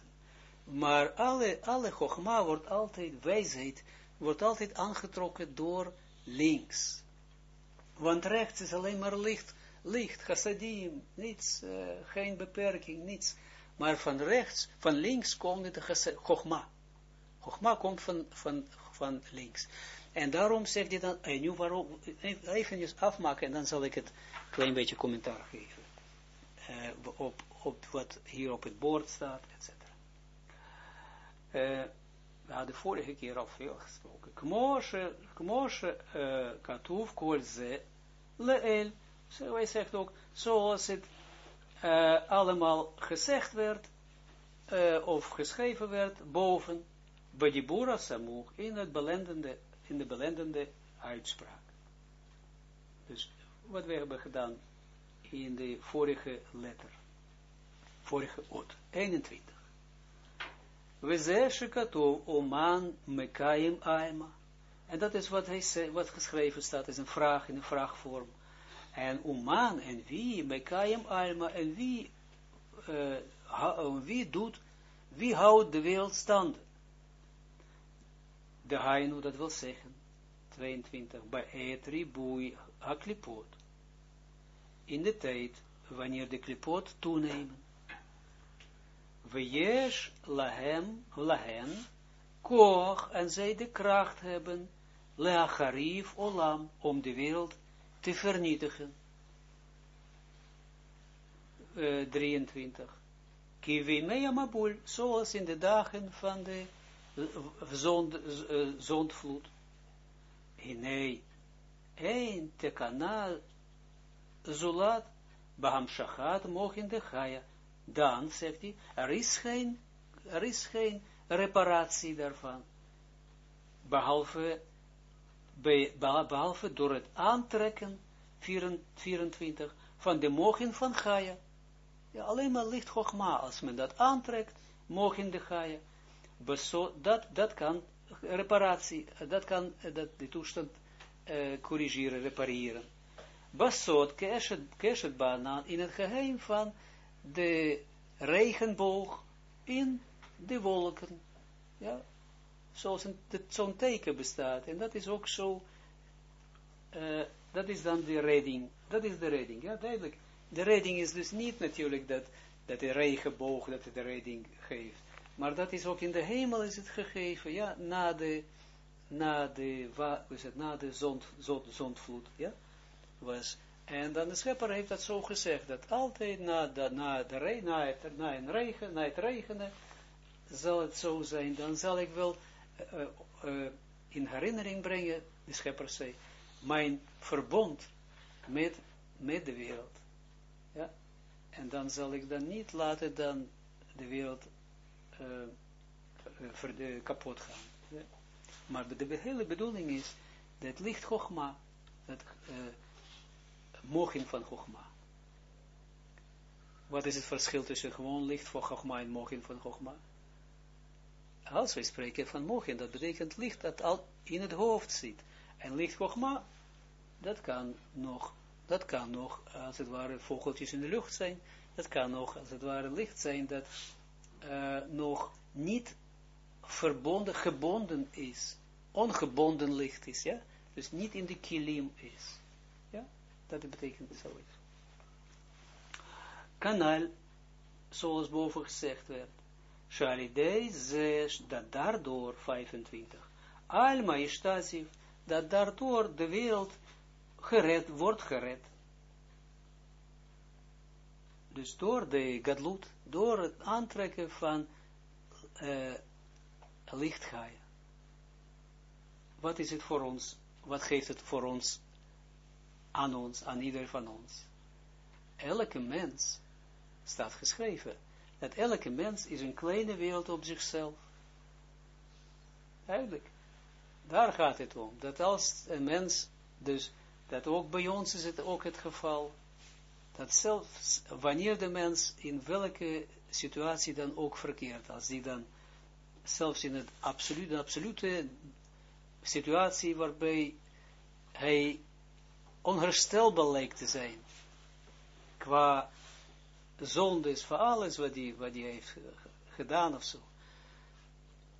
Maar alle, alle chogma wordt altijd, wijsheid, wordt altijd aangetrokken door links. Want rechts is alleen maar licht, licht, chassadim, niets, uh, geen beperking, niets. Maar van rechts, van links komt de chogma. Chogma komt van, van, van links. En daarom zegt hij dan, en nu even afmaken en dan zal ik het een klein beetje commentaar geven. Uh, op, op wat hier op het bord staat, etc. We hadden vorige keer al veel gesproken. Kmoshe, kmoshe, uh, leel. Zegt ook, zoals het uh, allemaal gezegd werd, of geschreven werd, boven, Badibura Samuch, in het belendende in de belendende uitspraak. Dus wat we hebben gedaan in de vorige letter, vorige oot, 21. We zeggen oman mekaim aima. En dat is wat, hij zei, wat geschreven staat, is een vraag in een vraagvorm. En oman en wie, mekaim alma, en wie, uh, wie doet, wie houdt de wereld stand? de hainu, dat wil zeggen, 22, bij etri boei haklipot. In de tijd, wanneer de klipot toenemen. Weyesh lahem, lahen, koch, en zij de kracht hebben, leacharif olam, om de wereld te vernietigen. Uh, 23. Kivimea mabul, zoals in de dagen van de zond, zondvloed. Nee, een tekana zulat baham shachat mogen de chaya. Dan, zegt hij, er is geen, er is geen reparatie daarvan. Behalve, be, behalve door het aantrekken, 24, van de mogen van Gaia. Alleen maar licht Chogma, als men dat aantrekt, mogen de Gaia dat, dat kan reparatie, dat kan dat, de toestand uh, corrigeren, repareren. Basot, keshet banaan, in het geheim van de regenboog in de wolken. Ja, zoals zo'n teken bestaat. En dat is ook zo, uh, dat is dan de redding. Dat is de redding, ja, duidelijk. De redding is dus niet natuurlijk dat, dat de regenboog dat de redding geeft. Maar dat is ook in de hemel is het gegeven, ja, na de, na de, wat is het, na de zond, zond, zondvloed, ja, was. En dan de schepper heeft dat zo gezegd, dat altijd na, de, na, de re, na, het, na, een regen, na het regenen, zal het zo zijn, dan zal ik wel eh, eh, in herinnering brengen, de schepper zei, mijn verbond met, met de wereld. Ja? En dan zal ik dan niet laten dan de wereld uh, kapot gaan. Maar de, hele bedoeling is, dat licht Chogma, dat mogen van Chogma. Wat is het verschil tussen gewoon licht van Chogma en mogen van Chogma? Als wij spreken van mogen, dat betekent licht dat al in het hoofd zit. En licht Chogma, dat kan nog, dat kan nog, als het ware, vogeltjes in de lucht zijn. Dat kan nog, als het ware, licht zijn dat uh, nog niet verbonden, gebonden is. Ongebonden licht is, ja. Dus niet in de kilim is. Dat betekent zoiets. Kanaal, zoals boven gezegd werd. Shalidei zes, dat daardoor, 25. Alma ishtazif, dat daardoor de wereld gered, wordt gered. Dus door de gadlut, door het aantrekken van uh. Wat is het voor ons? Wat geeft het voor ons? Aan ons, aan ieder van ons. Elke mens, staat geschreven, dat elke mens is een kleine wereld op zichzelf. Eigenlijk. Daar gaat het om. Dat als een mens, dus, dat ook bij ons is het ook het geval, dat zelfs wanneer de mens in welke situatie dan ook verkeert, als die dan zelfs in het absolute, absolute situatie waarbij hij onherstelbaar lijkt te zijn, qua zondes voor alles wat hij wat heeft gedaan of zo.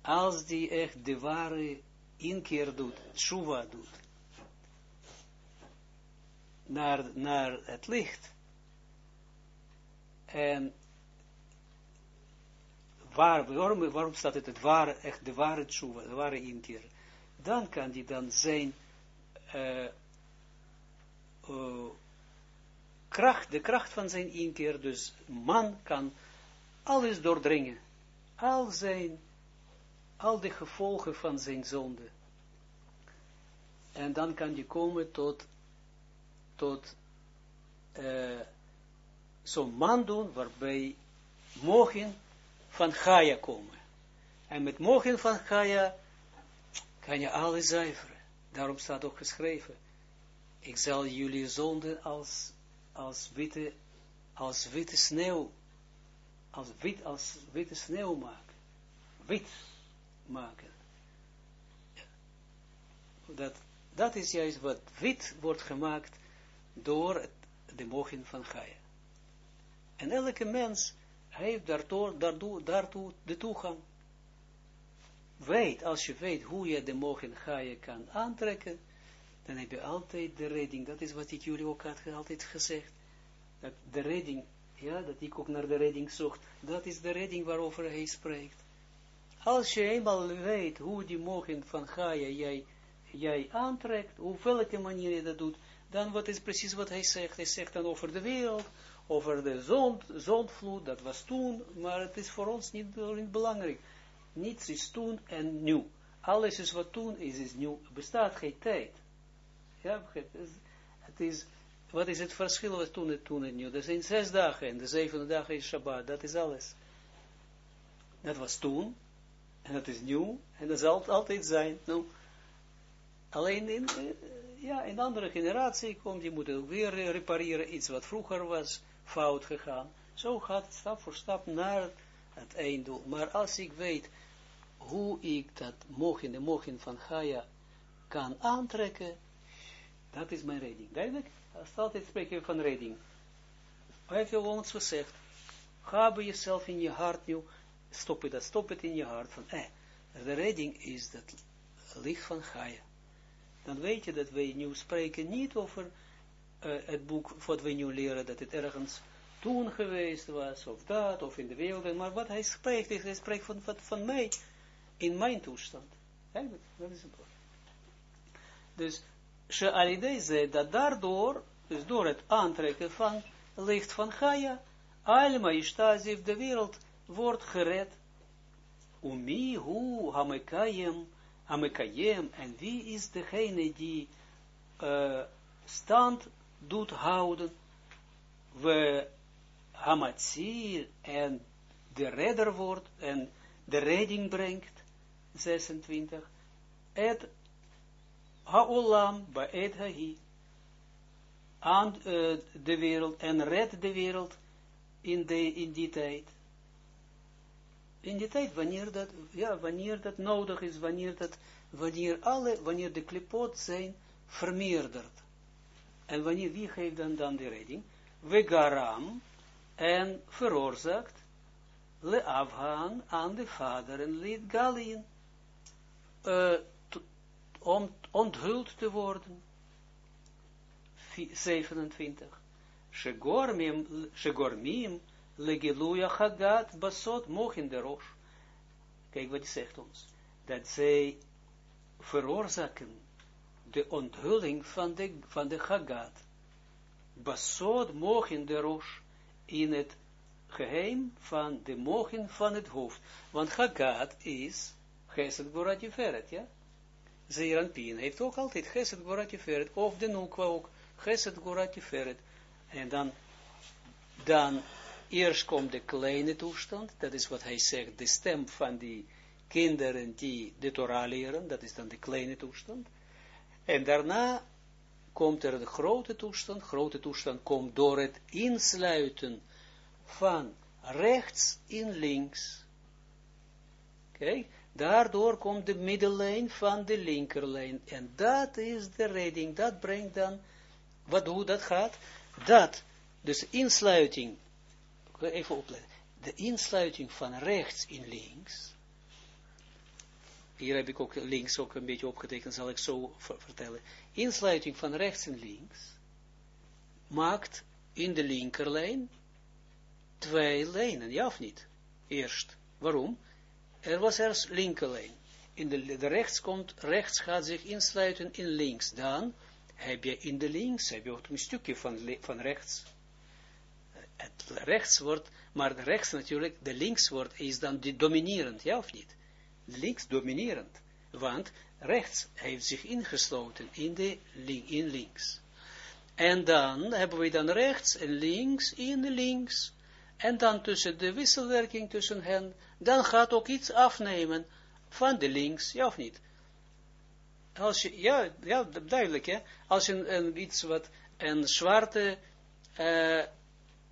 Als die echt de ware inkeer doet, tshuva doet, naar, naar het licht, en waar, waarom, waarom staat het het ware, echt de ware tshuva, de ware inkeer? Dan kan die dan zijn uh, uh, kracht, de kracht van zijn inkeer, dus man kan alles doordringen. Al zijn, al de gevolgen van zijn zonde. En dan kan die komen tot, tot uh, zo'n man doen, waarbij mogen van Gaia komen. En met mogen van Gaia kan je alles zuiveren. Daarom staat ook geschreven, ik zal jullie zonden als, als witte, als sneeuw, als wit, als witte sneeuw maken. Wit maken. Dat, dat is juist wat wit wordt gemaakt door de mogen van Gaia. En elke mens heeft daardoor, daartoe, daartoe de toegang. Weet, als je weet hoe je de mogen Gaia kan aantrekken, dan heb je altijd de redding. Dat is wat ik jullie ook had altijd gezegd. Dat de redding, ja, dat ik ook naar de redding zocht, dat is de redding waarover hij spreekt. Als je eenmaal weet hoe die mogen van Gaia jij, jij aantrekt, op welke manier je dat doet, dan wat is precies wat hij zegt. Hij zegt dan over de wereld, over de zond, zondvloed, dat was toen, maar het is voor ons niet, belangrijk. Niets is toen en nu. Alles is wat toen is, is nieuw. Bestaat geen tijd. Ja, het is, wat is het verschil wat toen en toen en nu? Er zijn zes dagen en de zevende dag is Shabbat, dat is alles. Dat was toen, en dat is nieuw, en dat zal altijd zijn. Nou, alleen in, eh, ja, in andere generatie komt, je moet ook weer repareren, iets wat vroeger was fout gegaan. Zo gaat het stap voor stap naar het einddoel. Maar als ik weet hoe ik dat mogen, de mogen van Gaia kan aantrekken, dat is mijn redding. Duidelijk? Als altijd spreken van redding. Hij heeft ons gezegd, ga bij jezelf in je hart nu, stop het, stop het in je hart, van eh, de redding is dat licht van Gaia. Dan weet je dat wij nu spreken niet over uh, het boek, wat we nu leren, dat het ergens toen geweest was, of dat, of in de wereld, maar wat hij spreekt, is, hij spreekt van, van, mij, in mijn toestand. Eigenlijk, dat is het Dus, dat daardoor, dus door het aantrekken van licht van Gaia, Alma Ishtazif, de wereld wordt gered. umi hu hamekayem, hamekayem, en wie is degene die uh, stand doet houden, we hamatzir en de redder wordt, en de redding brengt, 26, et haolam ba'et hahi, aan uh, de wereld, en red de wereld in, de, in die tijd. In die tijd, wanneer dat, ja, wanneer dat nodig is, wanneer dat, wanneer alle, wanneer de klipot zijn vermeerderd. En wanneer, wie geeft dan, dan de redding? Vegaram, en veroorzaakt, le afhaan aan de vader en leed galien, uh, om onthuld te worden. 27. Shegormim, Shegormim, Legiluja Hagat, Basot, mogen de roos. Kijk wat hij zegt ons. Dat zij veroorzaken de onthulling van de, van de Hagat. Basot, mogen de roos. In het geheim van de mogen van het hoofd. Want Hagat is Geset Jeferet, ja? Zeeranpien heeft ook altijd Geset Gorat Jeferet, of de Nukwa ook, Geset Gorat Jeferet. En dan, dan eerst komt de kleine toestand, dat is wat hij zegt, de stem van die kinderen die de Torah leren, dat is dan de kleine toestand. En daarna komt er de grote toestand, grote toestand komt door het insluiten van rechts in links. Oké, daardoor komt de middellijn van de linkerlijn. En dat is de redding, dat brengt dan, wat, hoe dat gaat, dat, dus insluiting, even opletten, de insluiting van rechts in links, hier heb ik ook links ook een beetje opgetekend, zal ik zo vertellen, insluiting van rechts en links, maakt in de linkerlijn twee lijnen, ja of niet? Eerst, waarom? Er was eerst linkerlijn. In de, rechts komt, rechts gaat zich insluiten in links, dan heb je in de links, heb je ook een stukje van, van rechts. Het rechts wordt, maar de rechts natuurlijk, de links wordt, is dan die dominerend, ja of niet? Links dominerend, want rechts heeft zich ingesloten in, de, in links. En dan hebben we dan rechts en links in de links. En dan tussen de wisselwerking tussen hen, dan gaat ook iets afnemen van de links, ja of niet? als je, ja, ja, duidelijk, hè, als je een, iets wat, een zwarte, uh,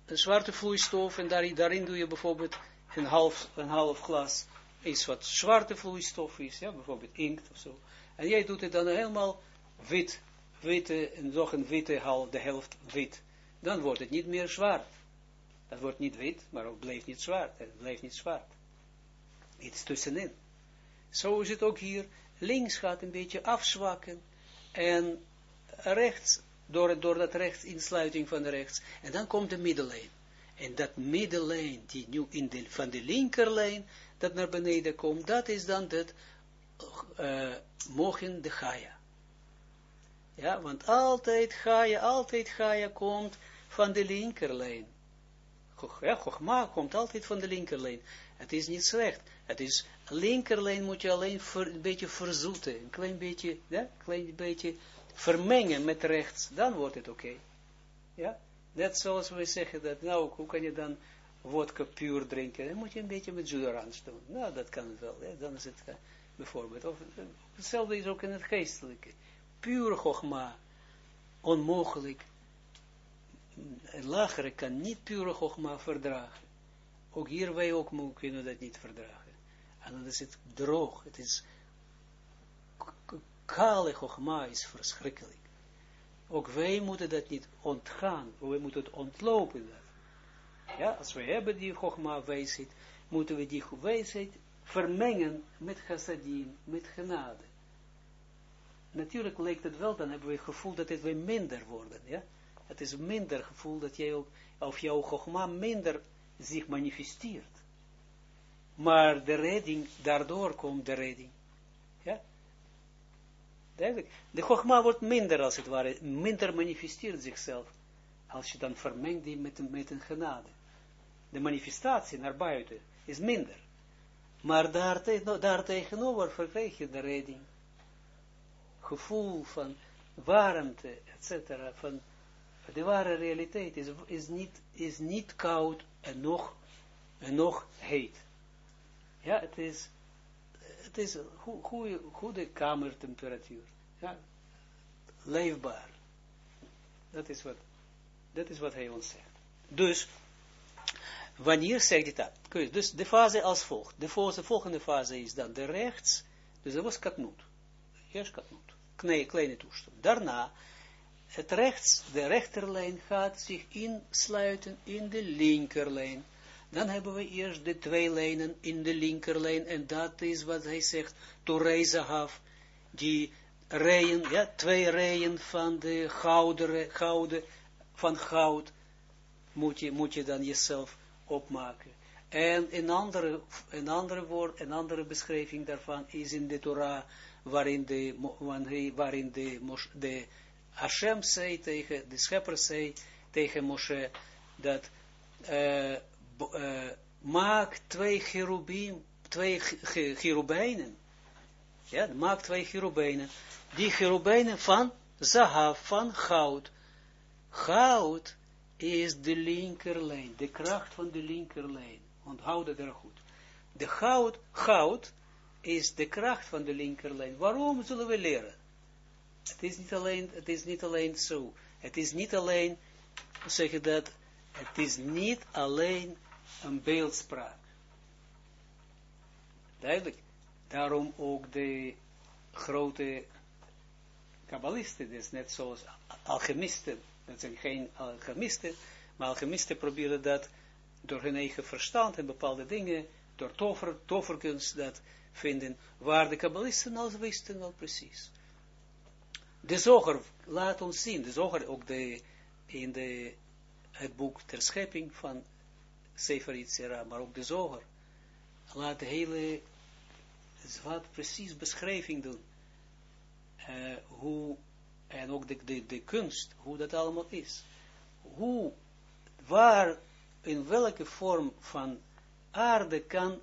een zwarte vloeistof, en daarin, doe je bijvoorbeeld een half, een half glas, iets wat zwarte vloeistof is, ja, bijvoorbeeld inkt of zo, en jij doet het dan helemaal wit, witte, en nog een witte hal, de helft wit, dan wordt het niet meer zwart. Dat wordt niet wit, maar ook blijft niet zwart, het blijft niet zwart. Iets tussenin. Zo is het ook hier, links gaat een beetje afzwakken en rechts, door, door dat rechts, insluiting van de rechts, en dan komt de middellijn. En dat middellijn, die nu in de, van de linkerlijn, dat naar beneden komt, dat is dan dat uh, mogen de Gaia. Ja, want altijd Gaia, altijd Gaia komt van de linkerlijn. Ja, Chogma komt altijd van de linkerlijn. Het is niet slecht. Het is linkerlijn moet je alleen een beetje verzoeten, een klein beetje, ja, klein beetje vermengen met rechts, dan wordt het oké. Ja, net zoals we zeggen dat, nou, hoe kan je dan vodka puur drinken? Dan moet je een beetje met juderans doen. Nou, dat kan het wel, dan is het uh, bijvoorbeeld. Of, uh, hetzelfde is ook in het geestelijke. Puur gogma, onmogelijk. Een lagere kan niet pure gogma verdragen. Ook hier wij ook kunnen dat niet verdragen. En dan is het droog. Het is kale chogma is verschrikkelijk. Ook wij moeten dat niet ontgaan. We moeten het ontlopen. Ja, als we hebben die chogma wijsheid, moeten we die wijsheid vermengen met chassadim, met genade. Natuurlijk lijkt het wel, dan hebben we het gevoel dat het weer minder worden. Ja? Het is minder gevoel dat jij ook, of jouw chogma minder zich manifesteert. Maar de redding, daardoor komt de redding. Ja? De chogma wordt minder als het ware, minder manifesteert zichzelf. Als je dan vermengt die met, met een genade. De manifestatie naar buiten is minder. Maar daar, daar tegenover verkrijg je de redding. Gevoel van warmte, etc. Van de ware realiteit is, is, niet, is niet koud en nog, en nog heet. Ja, het is, het is een goe- goeie- goede kamertemperatuur. Ja, leefbaar. Dat is wat, dat is wat hij ons zegt. Dus, wanneer zegt hij dat? Dus de fase als volgt. De volgende fase is dan de rechts, dus dat was katnoot. Eerst katnoot. Kleine, kleine toestand. Daarna, het rechts, de rechterlijn gaat zich insluiten in de linkerlijn. Dan hebben we eerst de twee lijnen in de linkerlijn, en dat is wat hij zegt, Toreizahaf, die rijen, ja, twee rijen van de gouden, gouden van goud, moet je, moet je dan jezelf opmaken. En een andere, een andere woord, een andere beschrijving daarvan is in de Torah, waarin de, waarin de, de Hashem zei tegen, de schepper zei tegen Moshe, dat eh, eh, maak twee cherubim, twee cherubijnen, ja, maak twee cherubijnen, die cherubijnen van zahav, van goud, goud is de linkerlijn, de kracht van de linkerlijn. Onthoud het er goed. De goud, goud is de kracht van de linkerlijn. Waarom zullen we leren? Het is niet alleen, het is niet alleen zo. Het is niet alleen, zeg je dat? Het is niet alleen een beeldspraak. Duidelijk. Daarom ook de grote kabbalisten, dus net zoals alchemisten, dat zijn geen alchemisten, maar alchemisten proberen dat door hun eigen verstand en bepaalde dingen, door tover, toverkunst dat vinden, waar de kabbalisten al wisten wel precies. De zoger, laat ons zien, de zoger ook de, in de, het boek ter schepping van Sefer Yitzhira, maar ook de zoger, laat de hele, wat precies beschrijving doen, eh, hoe, en ook de, de, de kunst, hoe dat allemaal is. Hoe, waar, in welke vorm van aarde kan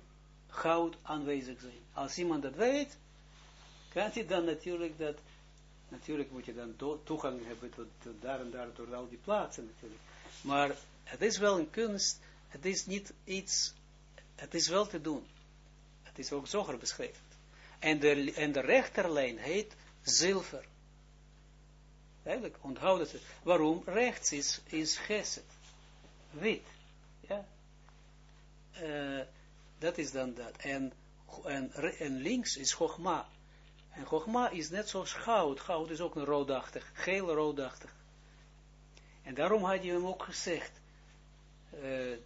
goud aanwezig zijn. Als iemand dat weet, kan hij dan natuurlijk dat, natuurlijk moet je dan toegang hebben tot, tot daar en daar, door al die plaatsen natuurlijk. Maar het is wel een kunst, het is niet iets, het is wel te doen. Het is ook zoger beschreven. En de, en de rechterlijn heet zilver. Eigenlijk, onthoud het. Waarom? Rechts is, is geset. Wit. Ja. Eh, dat is dan dat. En, en, links is Chogma. En Chogma is net zoals goud. Goud is ook een roodachtig. Geel roodachtig. En daarom had je hem ook gezegd. eh,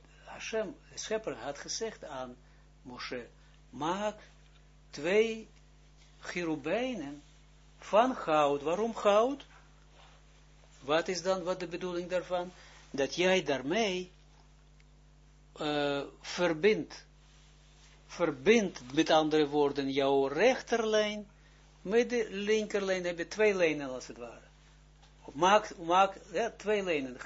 Hashem, de schepper, had gezegd aan Moshe. Maak twee cherubijnen van goud. Waarom goud? Wat is dan wat de bedoeling daarvan? Dat jij daarmee eh, verbindt. Verbindt, met andere woorden, jouw rechterlijn met de linkerlijn. Heb je twee lijnen als het ware. Maak, maak ja, twee lijnen.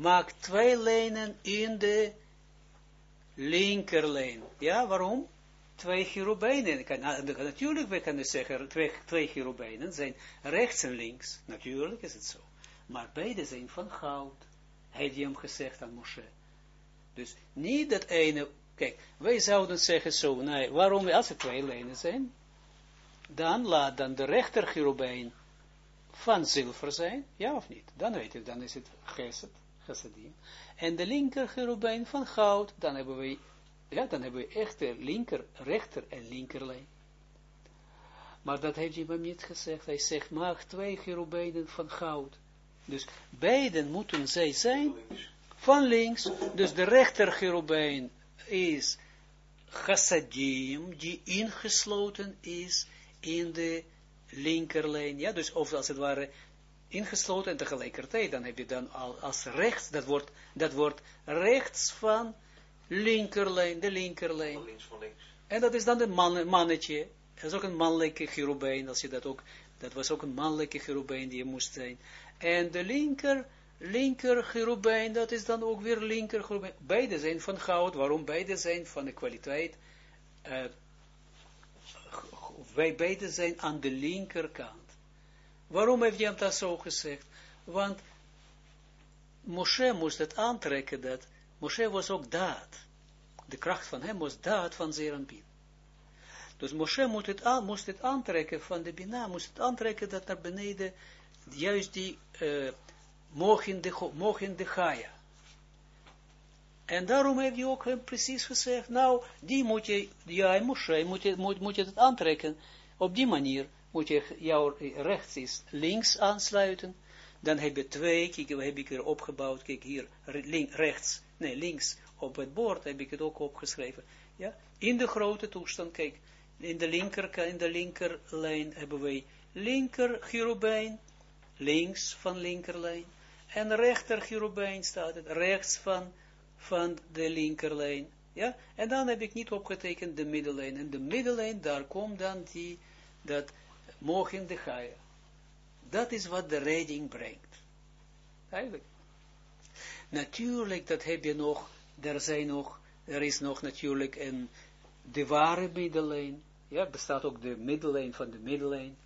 Maak twee lijnen in de linkerlijn. Ja, waarom? Twee cherubijnen. Na- Natuurlijk, we kunnen zeggen, twee, twee cherubijnen zijn rechts en links. Natuurlijk is het zo. Maar beide zijn van goud. Heeft hij hem gezegd aan Moshe. Dus niet dat ene, kijk, wij zouden zeggen zo, nee, waarom, als er twee lijnen zijn, dan laat dan de rechter cherubijn van zilver zijn, ja of niet? Dan weet je, dan is het geset, En de linker cherubijn van goud, dan hebben we, ja, dan hebben we echt de linker, rechter en linkerlijn. Maar dat heeft hij hem niet gezegd. Hij zegt, maak twee cherubijnen van goud. Dus beiden moeten zij zijn van links. Dus de rechter cherubijn is chassadim, die ingesloten is in de linkerlijn. Ja, dus of als het ware ingesloten en tegelijkertijd, dan heb je dan al als rechts, dat wordt, dat wordt rechts van linkerlijn, de linkerlijn. Van links, van links. En dat is dan een man, mannetje. Dat is ook een mannelijke cherubijn, als je dat ook, dat was ook een mannelijke cherubijn die je moest zijn. En de linker, linker cherubijn, dat is dan ook weer linker cherubijn. Beide zijn van goud. Waarom? Beide zijn van de kwaliteit uh, wij beiden zijn aan de linkerkant. Waarom heeft hij dat zo gezegd? Want Moshe moest het aantrekken dat, Moshe was ook daad. De kracht van hem was daad van Zeranpin. Dus Moshe moest het, moest het aantrekken van de Bina, moest het aantrekken dat naar beneden, juist die uh, mogen de, de Gaia. En daarom heeft hij ook hem precies gezegd, nou, die moet je, ja, Moshe, moet je, moet, moet je het aantrekken. Op die manier moet je jouw rechts is links aansluiten. Dan heb je twee, kijk, heb ik er opgebouwd, kijk hier, rechts, nee, links op het bord heb ik het ook opgeschreven. Ja, in de grote toestand, kijk, in de linker, in de linkerlijn hebben wij linker chirubijn, links van linkerlijn, en rechter chirubijn staat het, rechts van, van de linkerlijn. Ja, en dan heb ik niet opgetekend de middellijn. En de middellijn, daar komt dan die, dat mogen de Gaia. Dat is wat de redding brengt. Eigenlijk. Natuurlijk, dat heb je nog, er zijn nog, er is nog natuurlijk een, de ware middellijn. Ja, bestaat ook de middellijn van de middellijn.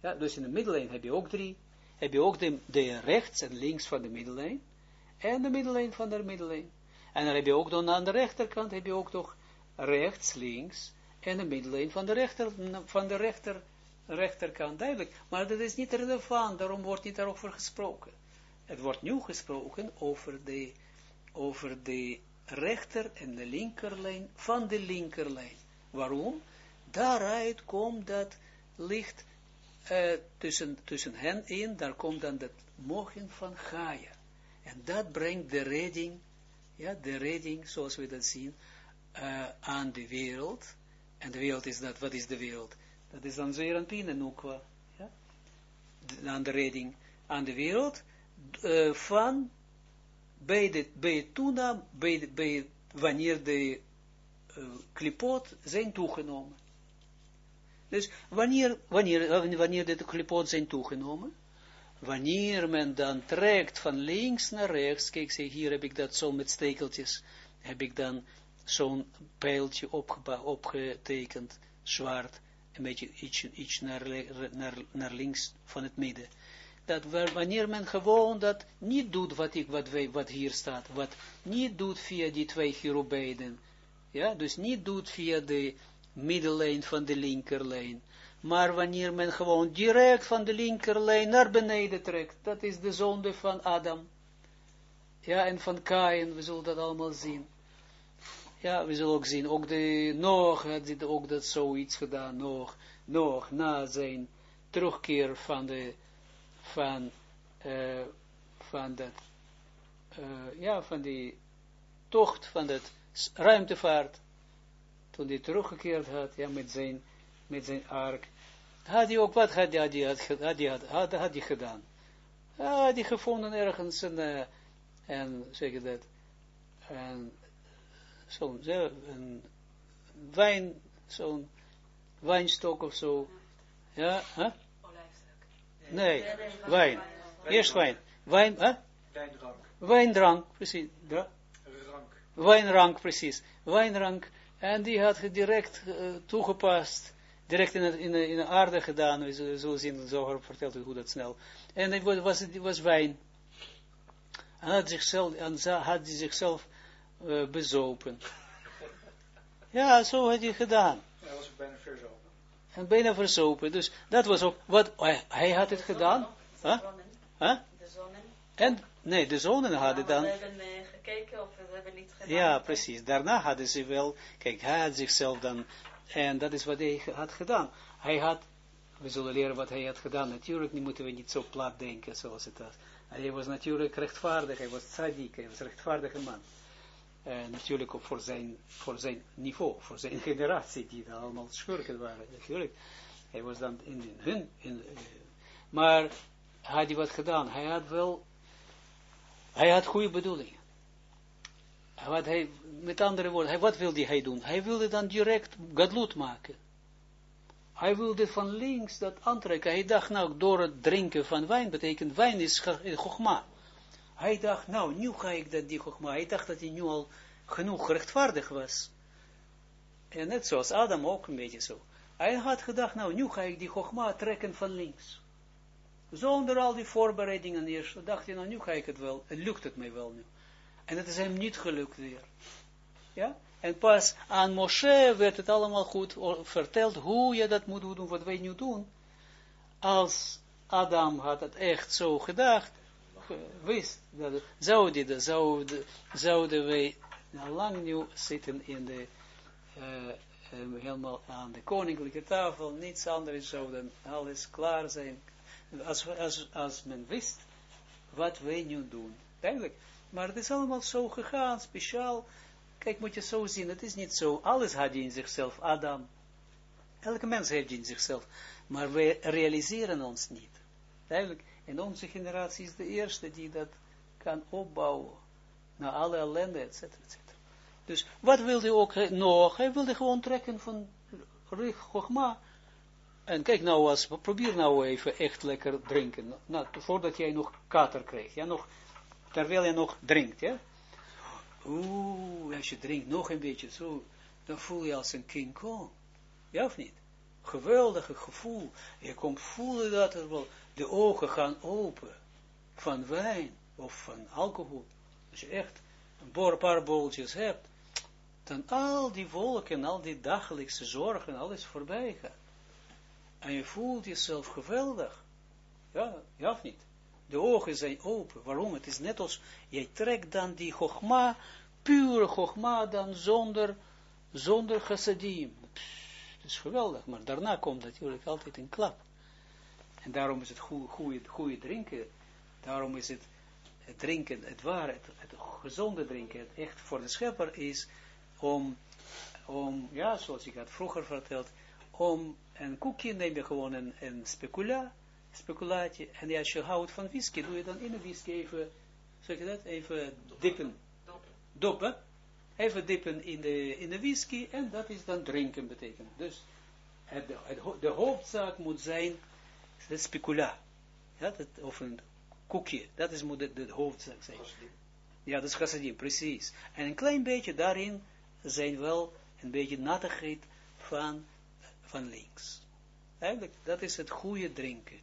Ja, dus in de middellijn heb je ook drie. Heb je ook de, rechts en links van de middellijn. En de middellijn van de middellijn. En dan heb je ook dan aan de rechterkant, heb je ook nog rechts, links. En de middellijn van de rechter, van de rechter rechterkant, duidelijk. Maar dat is niet relevant, daarom wordt niet daarover gesproken. Het wordt nu gesproken over de, over de rechter en de linkerlijn van de linkerlijn. Waarom? Daaruit komt dat licht uh, tussen, tussen hen in, daar komt dan dat mogen van Gaia. En dat brengt de redding, ja, de redding, zoals we dat zien, uh, aan de wereld. En de wereld is dat, wat is de wereld? Dat is dan Zeranpien en Nukwa. Ja? Aan de redding aan de wereld uh, van bij, de, bij het toenam, bij, wanneer de uh, klipot zijn toegenomen. Dus wanneer, wanneer, wanneer de klipot zijn toegenomen, wanneer men dan trekt van links naar rechts, kijk, zie, hier heb ik dat zo met stekeltjes, heb ik dan zo'n pijltje opgetekend, zwart, een beetje iets, iets naar, naar, naar links van het midden. Dat wanneer men gewoon dat niet doet wat, ik, wat, wij, wat hier staat, wat niet doet via die twee cherubijden, ja, dus niet doet via de middellijn van de linkerlijn, maar wanneer men gewoon direct van de linkerlijn naar beneden trekt, dat is de zonde van Adam, ja, en van Kain, we zullen dat allemaal zien. Ja, we zullen ook zien, ook de, nog had hij ook dat zoiets gedaan, nog, nog na zijn terugkeer van de, van, uh, van dat, uh, ja, van die tocht, van dat ruimtevaart, toen hij teruggekeerd had, ja, met zijn, met zijn ark, had hij ook, wat had hij, had hij, had had, hij gedaan? Had hij gevonden ergens een, uh, en zeg je dat, en zo'n zo, wijn, zo'n wijnstok of zo. Ja, hè? Nee, wijn. Eerst wijn. Wijn, hè? Wijndrank. Wijndrank, precies. Ja. Rank. Wijnrank, precies. Wijnrank. En die had direct uh, toegepast. Direct in, het, in, de, in de aarde gedaan. We zullen zien, zo vertelt u hoe dat snel. En het was, het was wijn. En had zichzelf, en had hij zichzelf uh, bezopen. Ja, zo had hij gedaan. Hij was bijna verzopen. En bijna verzopen. Dus dat was ook, wat, hij, hij had het gedaan. Huh? Huh? De zonnen. En, nee, de zonen hadden dan... We hebben uh, gekeken of we hebben niet gedaan. Ja, precies. Daarna hadden ze wel, kijk, hij had zichzelf dan, en dat is wat hij had gedaan. Hij had, we zullen leren wat hij had gedaan. Natuurlijk moeten we niet zo plat denken zoals het was. Hij was natuurlijk rechtvaardig, hij was tzaddik, hij was een rechtvaardige man. Uh, natuurlijk ook voor zijn, voor zijn niveau, voor zijn generatie, die dan allemaal schurken waren, natuurlijk. Hij was dan in, hun, in, uh, maar had hij wat gedaan? Hij had wel, hij had goede bedoelingen. Wat hij, met andere woorden, hij, wat wilde hij doen? Hij wilde dan direct gadlut maken. Hij wilde van links dat aantrekken. Hij dacht nou, door het drinken van wijn, betekent wijn is chogma. Hij dacht, nou, nu ga ik dat die Chogma. Hij dacht dat hij nu al genoeg rechtvaardig was. En net zoals Adam ook een beetje zo. Hij had gedacht, nou, nu ga ik die Chogma trekken van links. Zonder al die voorbereidingen eerst. dacht hij, nou, nu ga ik het wel. En lukt het mij wel nu. En het is hem niet gelukt weer. Ja? En pas aan Moshe werd het allemaal goed verteld hoe je dat moet doen, wat wij nu doen. Als Adam had het echt zo gedacht, wist, dat zouden, zouden, zouden wij lang nu zitten in de, uh, helemaal aan de koninklijke tafel, niets anders zou dan alles klaar zijn, als, als, als men wist wat wij nu doen. Duidelijk. Maar het is allemaal zo gegaan, speciaal. Kijk, moet je zo zien, het is niet zo, alles had hij in zichzelf, Adam. Elke mens heeft in zichzelf. Maar wij realiseren ons niet. Duidelijk. En onze generatie is de eerste die dat kan opbouwen. Na alle ellende, et cetera, et cetera. Dus wat wilde hij ook nog? Hij wilde gewoon trekken van Rich. En kijk nou, als, probeer nou even echt lekker drinken. Nou, voordat jij nog kater krijgt. Ja, nog, terwijl je nog drinkt, ja. Oeh, als je drinkt nog een beetje zo, dan voel je als een King Kong. Ja of niet? Geweldige gevoel. Je komt voelen dat er wel, de ogen gaan open. Van wijn of van alcohol. Als je echt een paar bolletjes hebt, dan al die wolken, al die dagelijkse zorgen, alles voorbij gaat. En je voelt jezelf geweldig. Ja, ja of niet? De ogen zijn open. Waarom? Het is net als, jij trekt dan die chogma, pure chogma, dan zonder, zonder chassadim. Het is geweldig, maar daarna komt natuurlijk altijd een klap. En daarom is het goede, drinken, daarom is het, het drinken, het ware, het, het, gezonde drinken, het echt voor de schepper is om, om, ja, zoals ik had vroeger verteld, om een koekje neem je gewoon een, een specula, speculaatje, en als je houdt van whisky, doe je dan in de whisky even, zeg je dat, even dippen, doppen, even dippen in de, in de whisky, en dat is dan drinken betekent. Dus het, het, de hoofdzaak moet zijn, de specula, ja, dat, of een koekje, dat is, moet de hoofdzaak zijn. Ja, dat is chassadim, precies. En een klein beetje daarin zijn wel een beetje nattigheid van, van links. Eigenlijk, dat is het goede drinken.